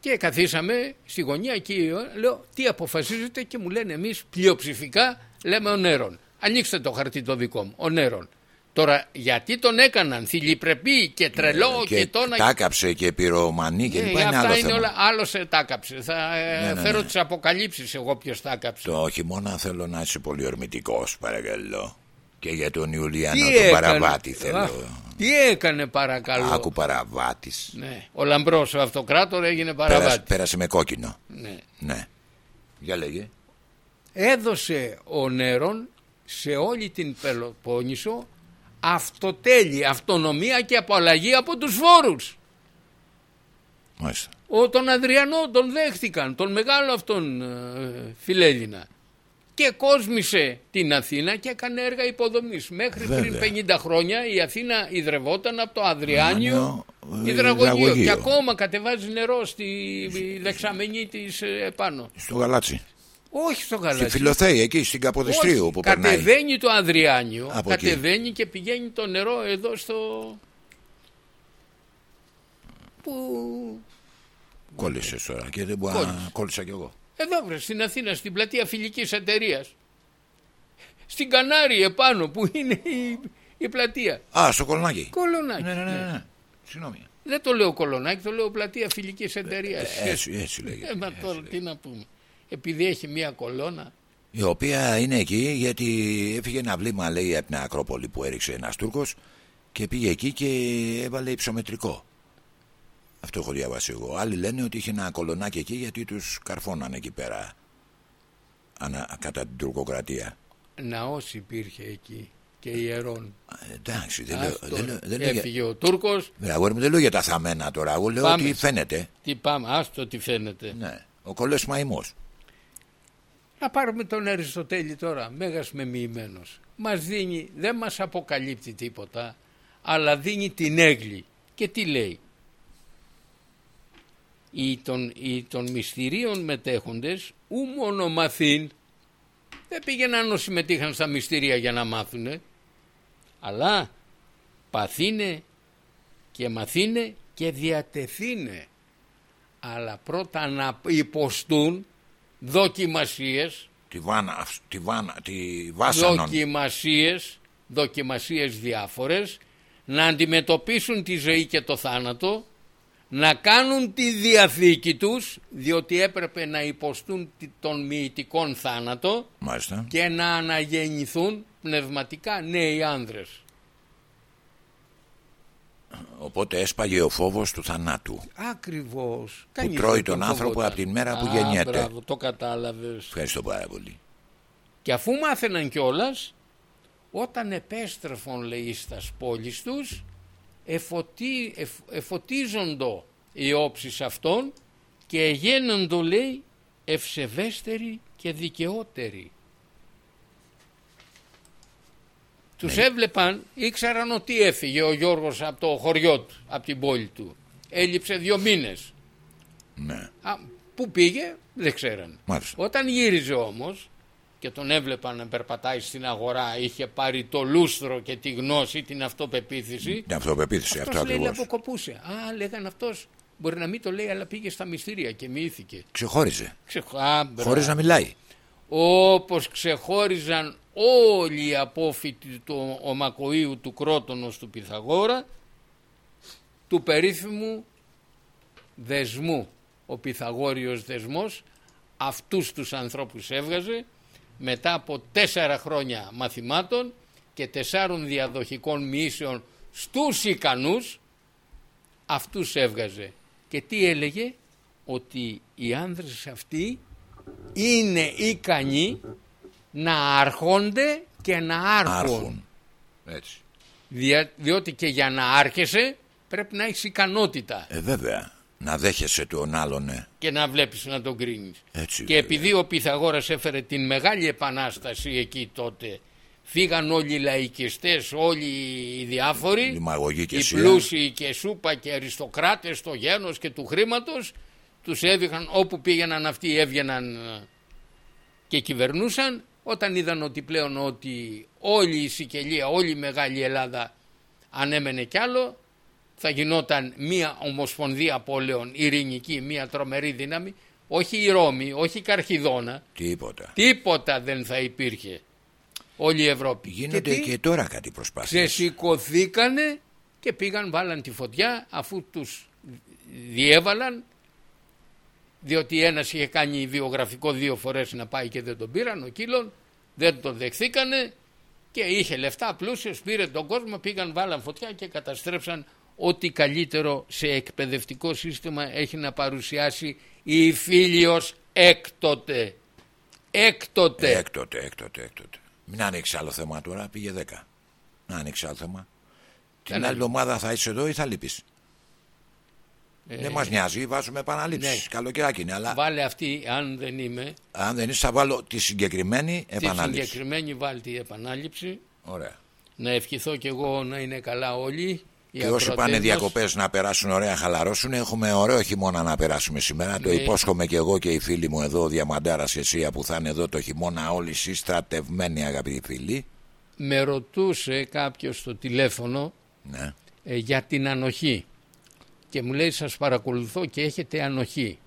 και καθίσαμε στη γωνία εκεί λέω τι αποφασίζετε και μου λένε εμείς πλειοψηφικά λέμε ο Νέρον ανοίξτε το χαρτί το δικό μου ο Νέρον Τώρα γιατί τον έκαναν θηλυπρεπή και τρελό και, και τον τάκαψε και πυρομανή και ναι, λοιπά είναι αυτά άλλο είναι θέμα. όλα. Άλλος σε τάκαψε. Θα ε, Ναι, ναι, φέρω ναι. τις αποκαλύψεις εγώ ποιος τάκαψε. Το χειμώνα θέλω να είσαι πολύ ορμητικός παρακαλώ. Και για τον Ιουλιανό Τι τον έκανε, Παραβάτη Α, θέλω. τι έκανε παρακαλώ; Άκου Παραβάτης. Ναι. Ο Λαμπρός ο αυτοκράτορα έγινε Πέρασε, παραβάτη. πέρασε με κόκκινο. Ναι. Ναι. Για λέγε. Έδωσε ο Νέρον σε όλη την Πελοπόννησο αυτοτέλει, αυτονομία και απαλλαγή από τους φόρους. Μάλιστα. Ο, τον Αδριανό τον δέχτηκαν, τον μεγάλο αυτόν ε, φιλέλληνα. Και κόσμησε την Αθήνα και έκανε έργα υποδομής. Μέχρι Βέβαια. πριν 50 χρόνια η Αθήνα ιδρευόταν από το Αδριάνιο ε, υδραγωγείο. υδραγωγείο. Και ακόμα κατεβάζει νερό στη δεξαμενή της ε, επάνω. Στο γαλάτσι. Όχι στο Στη γαλάζι. Φιλοθέη εκεί στην Καποδιστρίου Όχι, που περνάει. κατεβαίνει το Αδριάνιο, Από εκεί. κατεβαίνει και πηγαίνει το νερό εδώ στο... Που... Κόλλησες τώρα και δεν μπορώ να Κόλλησε. κόλλησα κι εγώ. Εδώ βρε στην Αθήνα, στην πλατεία φιλικής εταιρείας. Στην Κανάρη επάνω που είναι η, η πλατεία. Α, στο κολονάκι. Κολονάκι. Ναι, ναι, ναι. ναι. Συγγνώμη. Δεν το λέω κολονάκι, το λέω πλατεία φιλικής εταιρείας. Έτσι, έτσι λέγεται. Ε, μα τώρα τι να πούμε. Επειδή έχει μία κολόνα. Η οποία είναι εκεί γιατί έφυγε ένα βλήμα λέει από την Ακρόπολη που έριξε ένας Τούρκος και πήγε εκεί και έβαλε υψομετρικό. Αυτό έχω διαβάσει εγώ. Άλλοι λένε ότι είχε ένα κολονάκι εκεί γιατί τους καρφώνανε εκεί πέρα ανα, κατά την τουρκοκρατία. Ναός υπήρχε εκεί και ιερών. Ε, Εντάξει, δεν λέω, Αυτός. δεν λέω, δεν λέω, για- Έφυγε ο Τούρκος. Βέβαια, αγόρι μου, δεν λέω για τα θαμμένα τώρα. Εγώ λέω Πάμε. ότι φαίνεται. Τι πάμε, άστο τι φαίνεται. Ναι. Ο κολλές μαϊμός. Να πάρουμε τον Αριστοτέλη τώρα, μέγας μεμοιημένος. Μας δίνει, δεν μας αποκαλύπτει τίποτα, αλλά δίνει την έγκλη. Και τι λέει; οι των, οι των μυστηρίων μετέχοντες ου μόνο μαθήν δεν πήγαιναν όσοι συμμετείχαν στα μυστήρια για να μάθουνε αλλά παθήνε και μαθήνε και διατεθήνε αλλά πρώτα να υποστούν δοκιμασίες Τη βάνα, τη βάνα, τη βάσανον. δοκιμασίες δοκιμασίες διάφορες να αντιμετωπίσουν τη ζωή και το θάνατο να κάνουν τη διαθήκη τους διότι έπρεπε να υποστούν τη- τον μυητικόν θάνατο Μάλιστα. και να αναγεννηθούν πνευματικά νέοι άνδρες. Οπότε έσπαγε ο φόβος του θανάτου. Ακριβώς. Που τρώει τον άνθρωπο από την μέρα που Α, γεννιέται. Μπράβο, το κατάλαβες. Ευχαριστώ πάρα πολύ. Και αφού μάθαιναν κιόλας, όταν επέστρεφαν λέει στα πόλεις τους, εφωτί, εφ, εφωτίζοντο οι όψεις αυτών και εγένοντο λέει ευσεβέστεροι και δικαιότεροι. Τους έβλεπαν, ήξεραν ότι έφυγε ο Γιώργος από το χωριό του, από την πόλη του. Έλειψε δύο μήνες. Ναι. Α, πού πήγε δεν ξέραν. Μάλιστα. Όταν γύριζε όμως και τον έβλεπαν να περπατάει στην αγορά, είχε πάρει το λούστρο και τη γνώση, την αυτοπεποίθηση. Την αυτοπεποίθηση αυτός Αυτός λέει ακριβώς. λαμποκοπούσε. Α, λέγαν αυτός μπορεί να μην το λέει αλλά πήγε στα μυστήρια και μύθηκε. Ξεχώριζε. Ξεχ... Α, μπράβο. Χωρίς να μιλάει. Όπως ξεχώριζαν όλοι οι απόφοιτοι του ομακοείου του Κρότονος του Πυθαγόρα του περίφημου δεσμού. Ο Πυθαγόριος δεσμός αυτούς τους ανθρώπους έβγαζε μετά από τέσσερα χρόνια μαθημάτων και τεσσάρων διαδοχικών μοιήσεων στους ικανούς αυτούς έβγαζε. Και τι έλεγε; Ότι οι άνδρες αυτοί είναι ικανοί να αρχόνται και να άρχουν. Άρχουν. Έτσι. Δια- διότι και για να άρχεσαι πρέπει να έχεις ικανότητα Ε, βέβαια. Να δέχεσαι τον άλλον, ναι. και να βλέπεις να τον κρίνεις. Έτσι. Και επειδή ο Πυθαγόρας έφερε την μεγάλη επανάσταση εκεί τότε φύγαν όλοι οι λαϊκιστές, όλοι οι διάφοροι Λιμαγωγή και οι σία. πλούσιοι και σούπα και αριστοκράτες το γένος και του χρήματος τους έδειχαν όπου πήγαιναν αυτοί έβγαιναν ε, και κυβερνούσαν. Όταν είδαν ότι πλέον ότι όλη η Σικελία, όλη η μεγάλη Ελλάδα ανέμενε κι άλλο θα γινόταν μία ομοσπονδία πόλεων ειρηνική, μία τρομερή δύναμη. Όχι η Ρώμη, όχι η Καρχιδόνα. Τίποτα. τίποτα δεν θα υπήρχε. Όλη η Ευρώπη. Γίνεται τι; και, τώρα κάτι προσπάθειες. ξεσηκωθήκανε και πήγαν βάλαν τη φωτιά αφού τους διέβαλαν διότι ένας είχε κάνει βιογραφικό δύο φορές να πάει και δεν τον πήραν ο Κύλων δεν τον δεχθήκανε και είχε λεφτά πλούσιος πήρε τον κόσμο πήγαν βάλαν φωτιά και καταστρέψαν ό,τι καλύτερο σε εκπαιδευτικό σύστημα έχει να παρουσιάσει η Φίλιος έκτοτε έκτοτε Έκτοτε, έκτοτε, έκτοτε. Μην ανοίξεις άλλο θέμα τώρα, πήγε 10. Να ανοίξεις άλλο θέμα. Την Καλά. άλλη εβδομάδα θα είσαι εδώ ή θα λείπει. Ε, Δεν μας νοιάζει, βάζουμε επαναλήψεις. ναι. Καλοκαιράκι είναι, αλλά βάλε αυτή αν δεν είμαι αν δεν είσαι, θα βάλω τη συγκεκριμένη Τη επανάληψη. συγκεκριμένη βάλει τη επανάληψη. Ωραία. Να ευχηθώ και εγώ να είναι καλά όλοι. οι Και όσοι ακροατές πάνε μας. διακοπές να περάσουν ωραία, χαλαρώσουν. Έχουμε ωραίο χειμώνα να περάσουμε σήμερα. Το Ναι. υπόσχομαι και εγώ και οι φίλοι μου εδώ, ο Διαμαντάρας και εσύ που θα είναι εδώ το χειμώνα, όλοι εσείς στρατευμένοι αγαπητοί φίλοι. Με ρωτούσε κάποιος στο τηλέφωνο Ναι. ε, για την ανοχή. Και μου λέει σας παρακολουθώ και έχετε ανοχή.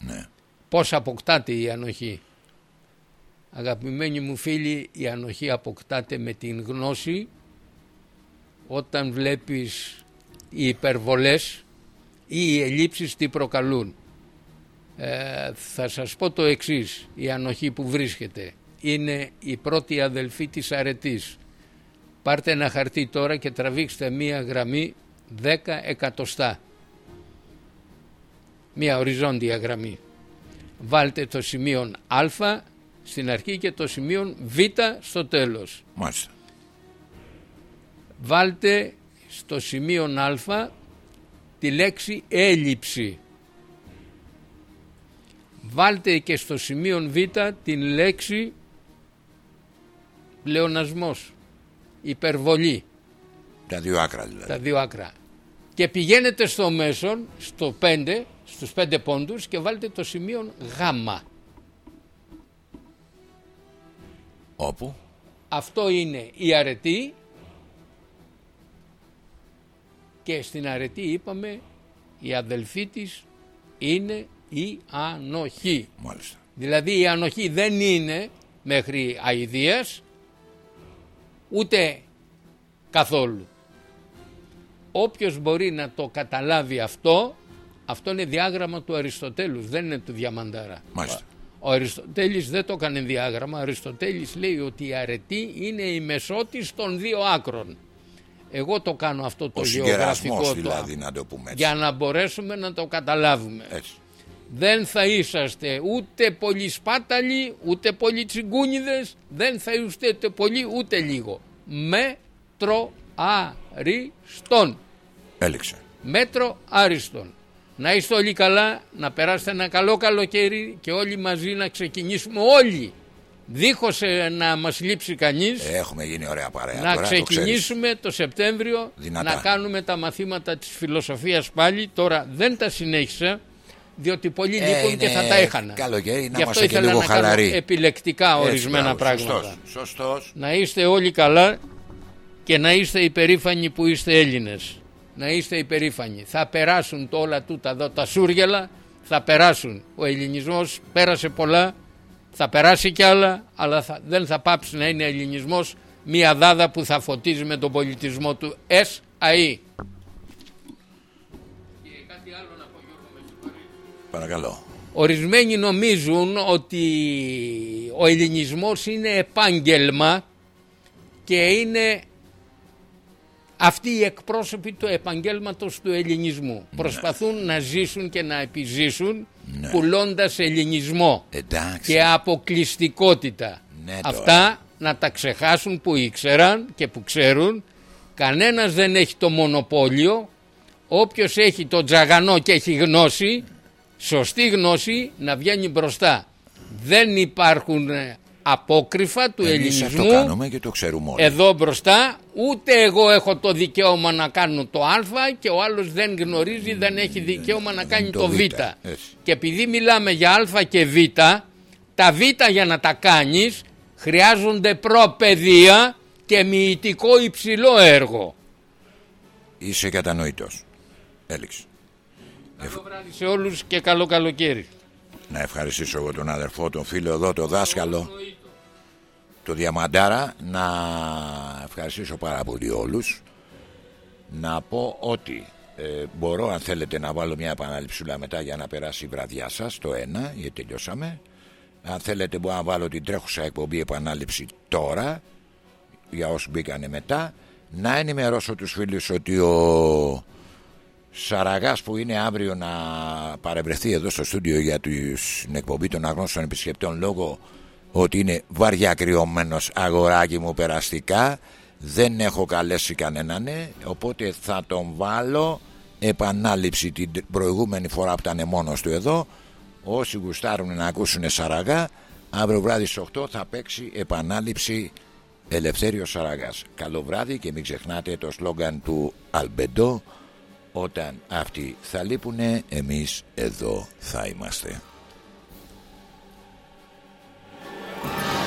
Ναι. Πώς αποκτάτε η ανοχή; Αγαπημένοι μου φίλοι, η ανοχή αποκτάται με την γνώση όταν βλέπεις οι υπερβολές ή οι ελλείψεις τι προκαλούν; Ε, θα σας πω το εξής, η ανοχή που βρίσκεται είναι η πρώτη αδελφή της αρετής. Πάρτε ένα χαρτί τώρα και τραβήξτε μία γραμμή 10 εκατοστά. Μία οριζόντια γραμμή. Βάλτε το σημείο α στην αρχή και το σημείο β στο τέλος. Μάλιστα. Βάλτε στο σημείο α τη λέξη έλλειψη. Βάλτε και στο σημείο β την λέξη πλεονασμός, υπερβολή, Τα δύο άκρα δηλαδή. τα δύο άκρα. και πηγαίνετε στο μέσον, στο 5, στους 5 πόντους και βάλετε το σημείο γάμα. Όπου; Αυτό είναι η αρετή και στην αρετή είπαμε η αδελφή της είναι η ανοχή. Μάλιστα. Δηλαδή η ανοχή δεν είναι μέχρι αηδίας ούτε καθόλου. Όποιος μπορεί να το καταλάβει αυτό, αυτό είναι διάγραμμα του Αριστοτέλους, δεν είναι του Διαμαντάρα. Μάλιστα. Ο Αριστοτέλης δεν το έκανε διάγραμμα. Ο Αριστοτέλης λέει ότι η αρετή είναι η μεσότης των δύο άκρων. Εγώ το κάνω αυτό το Ο γεωγραφικό συγκερασμός το δηλαδή να το πούμε έτσι. για να μπορέσουμε να το καταλάβουμε. Έτσι. Δεν θα είσαστε ούτε πολύ σπάταλοι, ούτε πολύ τσιγκούνιδες, δεν θα είστε ούτε πολύ ούτε λίγο. Μέτρο αριστον. Έληξε. Μέτρο άριστον. Να είστε όλοι καλά, να περάσετε ένα καλό καλοκαίρι και όλοι μαζί να ξεκινήσουμε όλοι. Δίχως ε, να μας λείψει κανείς, Ε, Έχουμε γίνει ωραία παρέα να τώρα, το ξέρεις. ξεκινήσουμε το, Σεπτέμβριο Δυνατά. να κάνουμε τα μαθήματα της φιλοσοφίας πάλι. Τώρα δεν τα συνέχισα διότι πολλοί Ε, λείπουν είναι και θα τα έχανα. καλοκαίρι, να Γι' αυτό είμαστε και ήθελα λίγο να κάνω χαλαροί. επιλεκτικά Έτσι, ορισμένα μπράβο, πράγματα. Σωστός, σωστός. Να είστε όλοι καλά και να είστε υπερήφανοι που είστε Έλληνες. Να είστε υπερήφανοι. Θα περάσουν το όλα τούτα εδώ τα σούργελα, θα περάσουν. Ο ελληνισμός πέρασε πολλά, θα περάσει κι άλλα, αλλά θα- δεν θα πάψει να είναι ελληνισμός μια δάδα που θα φωτίζει με τον πολιτισμό του ΕΣΑΗ. Παρακαλώ. Ορισμένοι νομίζουν ότι ο ελληνισμός είναι επάγγελμα και είναι αυτοί οι εκπρόσωποι του επαγγέλματος του ελληνισμού. Προσπαθούν να ζήσουν και να επιζήσουν Ναι. πουλώντας ελληνισμό Εντάξει. και αποκλειστικότητα. Ναι, τώρα. Αυτά να τα ξεχάσουν που ήξεραν και που ξέρουν. Κανένας δεν έχει το μονοπόλιο. Όποιος έχει το τζαγανό και έχει γνώση, σωστή γνώση, να βγαίνει μπροστά. Δεν υπάρχουν ε, απόκρυφα του Εμείς αυτό ελληνισμού κάνουμε και το ξέρουμε όλοι. εδώ μπροστά. Ούτε εγώ έχω το δικαίωμα να κάνω το α και ο άλλος δεν γνωρίζει, δεν έχει δικαίωμα να κάνει το το, Β. β. Έτσι. Και επειδή μιλάμε για α και β, τα β για να τα κάνεις χρειάζονται προπαιδεία και μυητικό υψηλό έργο. Είσαι κατανοητός. Έληξε. Καλό βράδυ σε όλους και καλό καλοκαίρι. Να ευχαριστήσω εγώ τον αδερφό, τον φίλο εδώ, τον δάσκαλο, τον Διαμαντάρα. Να ευχαριστήσω πάρα πολύ όλους. Να πω ότι ε, μπορώ αν θέλετε να βάλω μια επανάληψη μετά για να περάσει η βραδιά σας, το ένα, γιατί τελειώσαμε. Αν θέλετε μπορώ να βάλω την τρέχουσα εκπομπή επανάληψη τώρα, για όσους μπήκανε μετά. Να ενημερώσω τους φίλους ότι ο Σαραγάς που είναι αύριο να παρευρεθεί εδώ στο στούντιο για την εκπομπή των αγνώστων επισκεπτών λόγω ότι είναι βαριά κρυωμένος αγοράκι μου περαστικά δεν έχω καλέσει κανέναν ε, οπότε θα τον βάλω επανάληψη την προηγούμενη φορά που ήταν μόνος του εδώ. Όσοι γουστάρουν να ακούσουν Σαραγά αύριο βράδυ στις 8 θα παίξει επανάληψη Ελευθέριος Σαραγάς. Καλό βράδυ και μην ξεχνάτε το σλόγκαν του Αλμπεντό όταν αυτοί θα λείπουνε εμείς εδώ θα είμαστε Bye.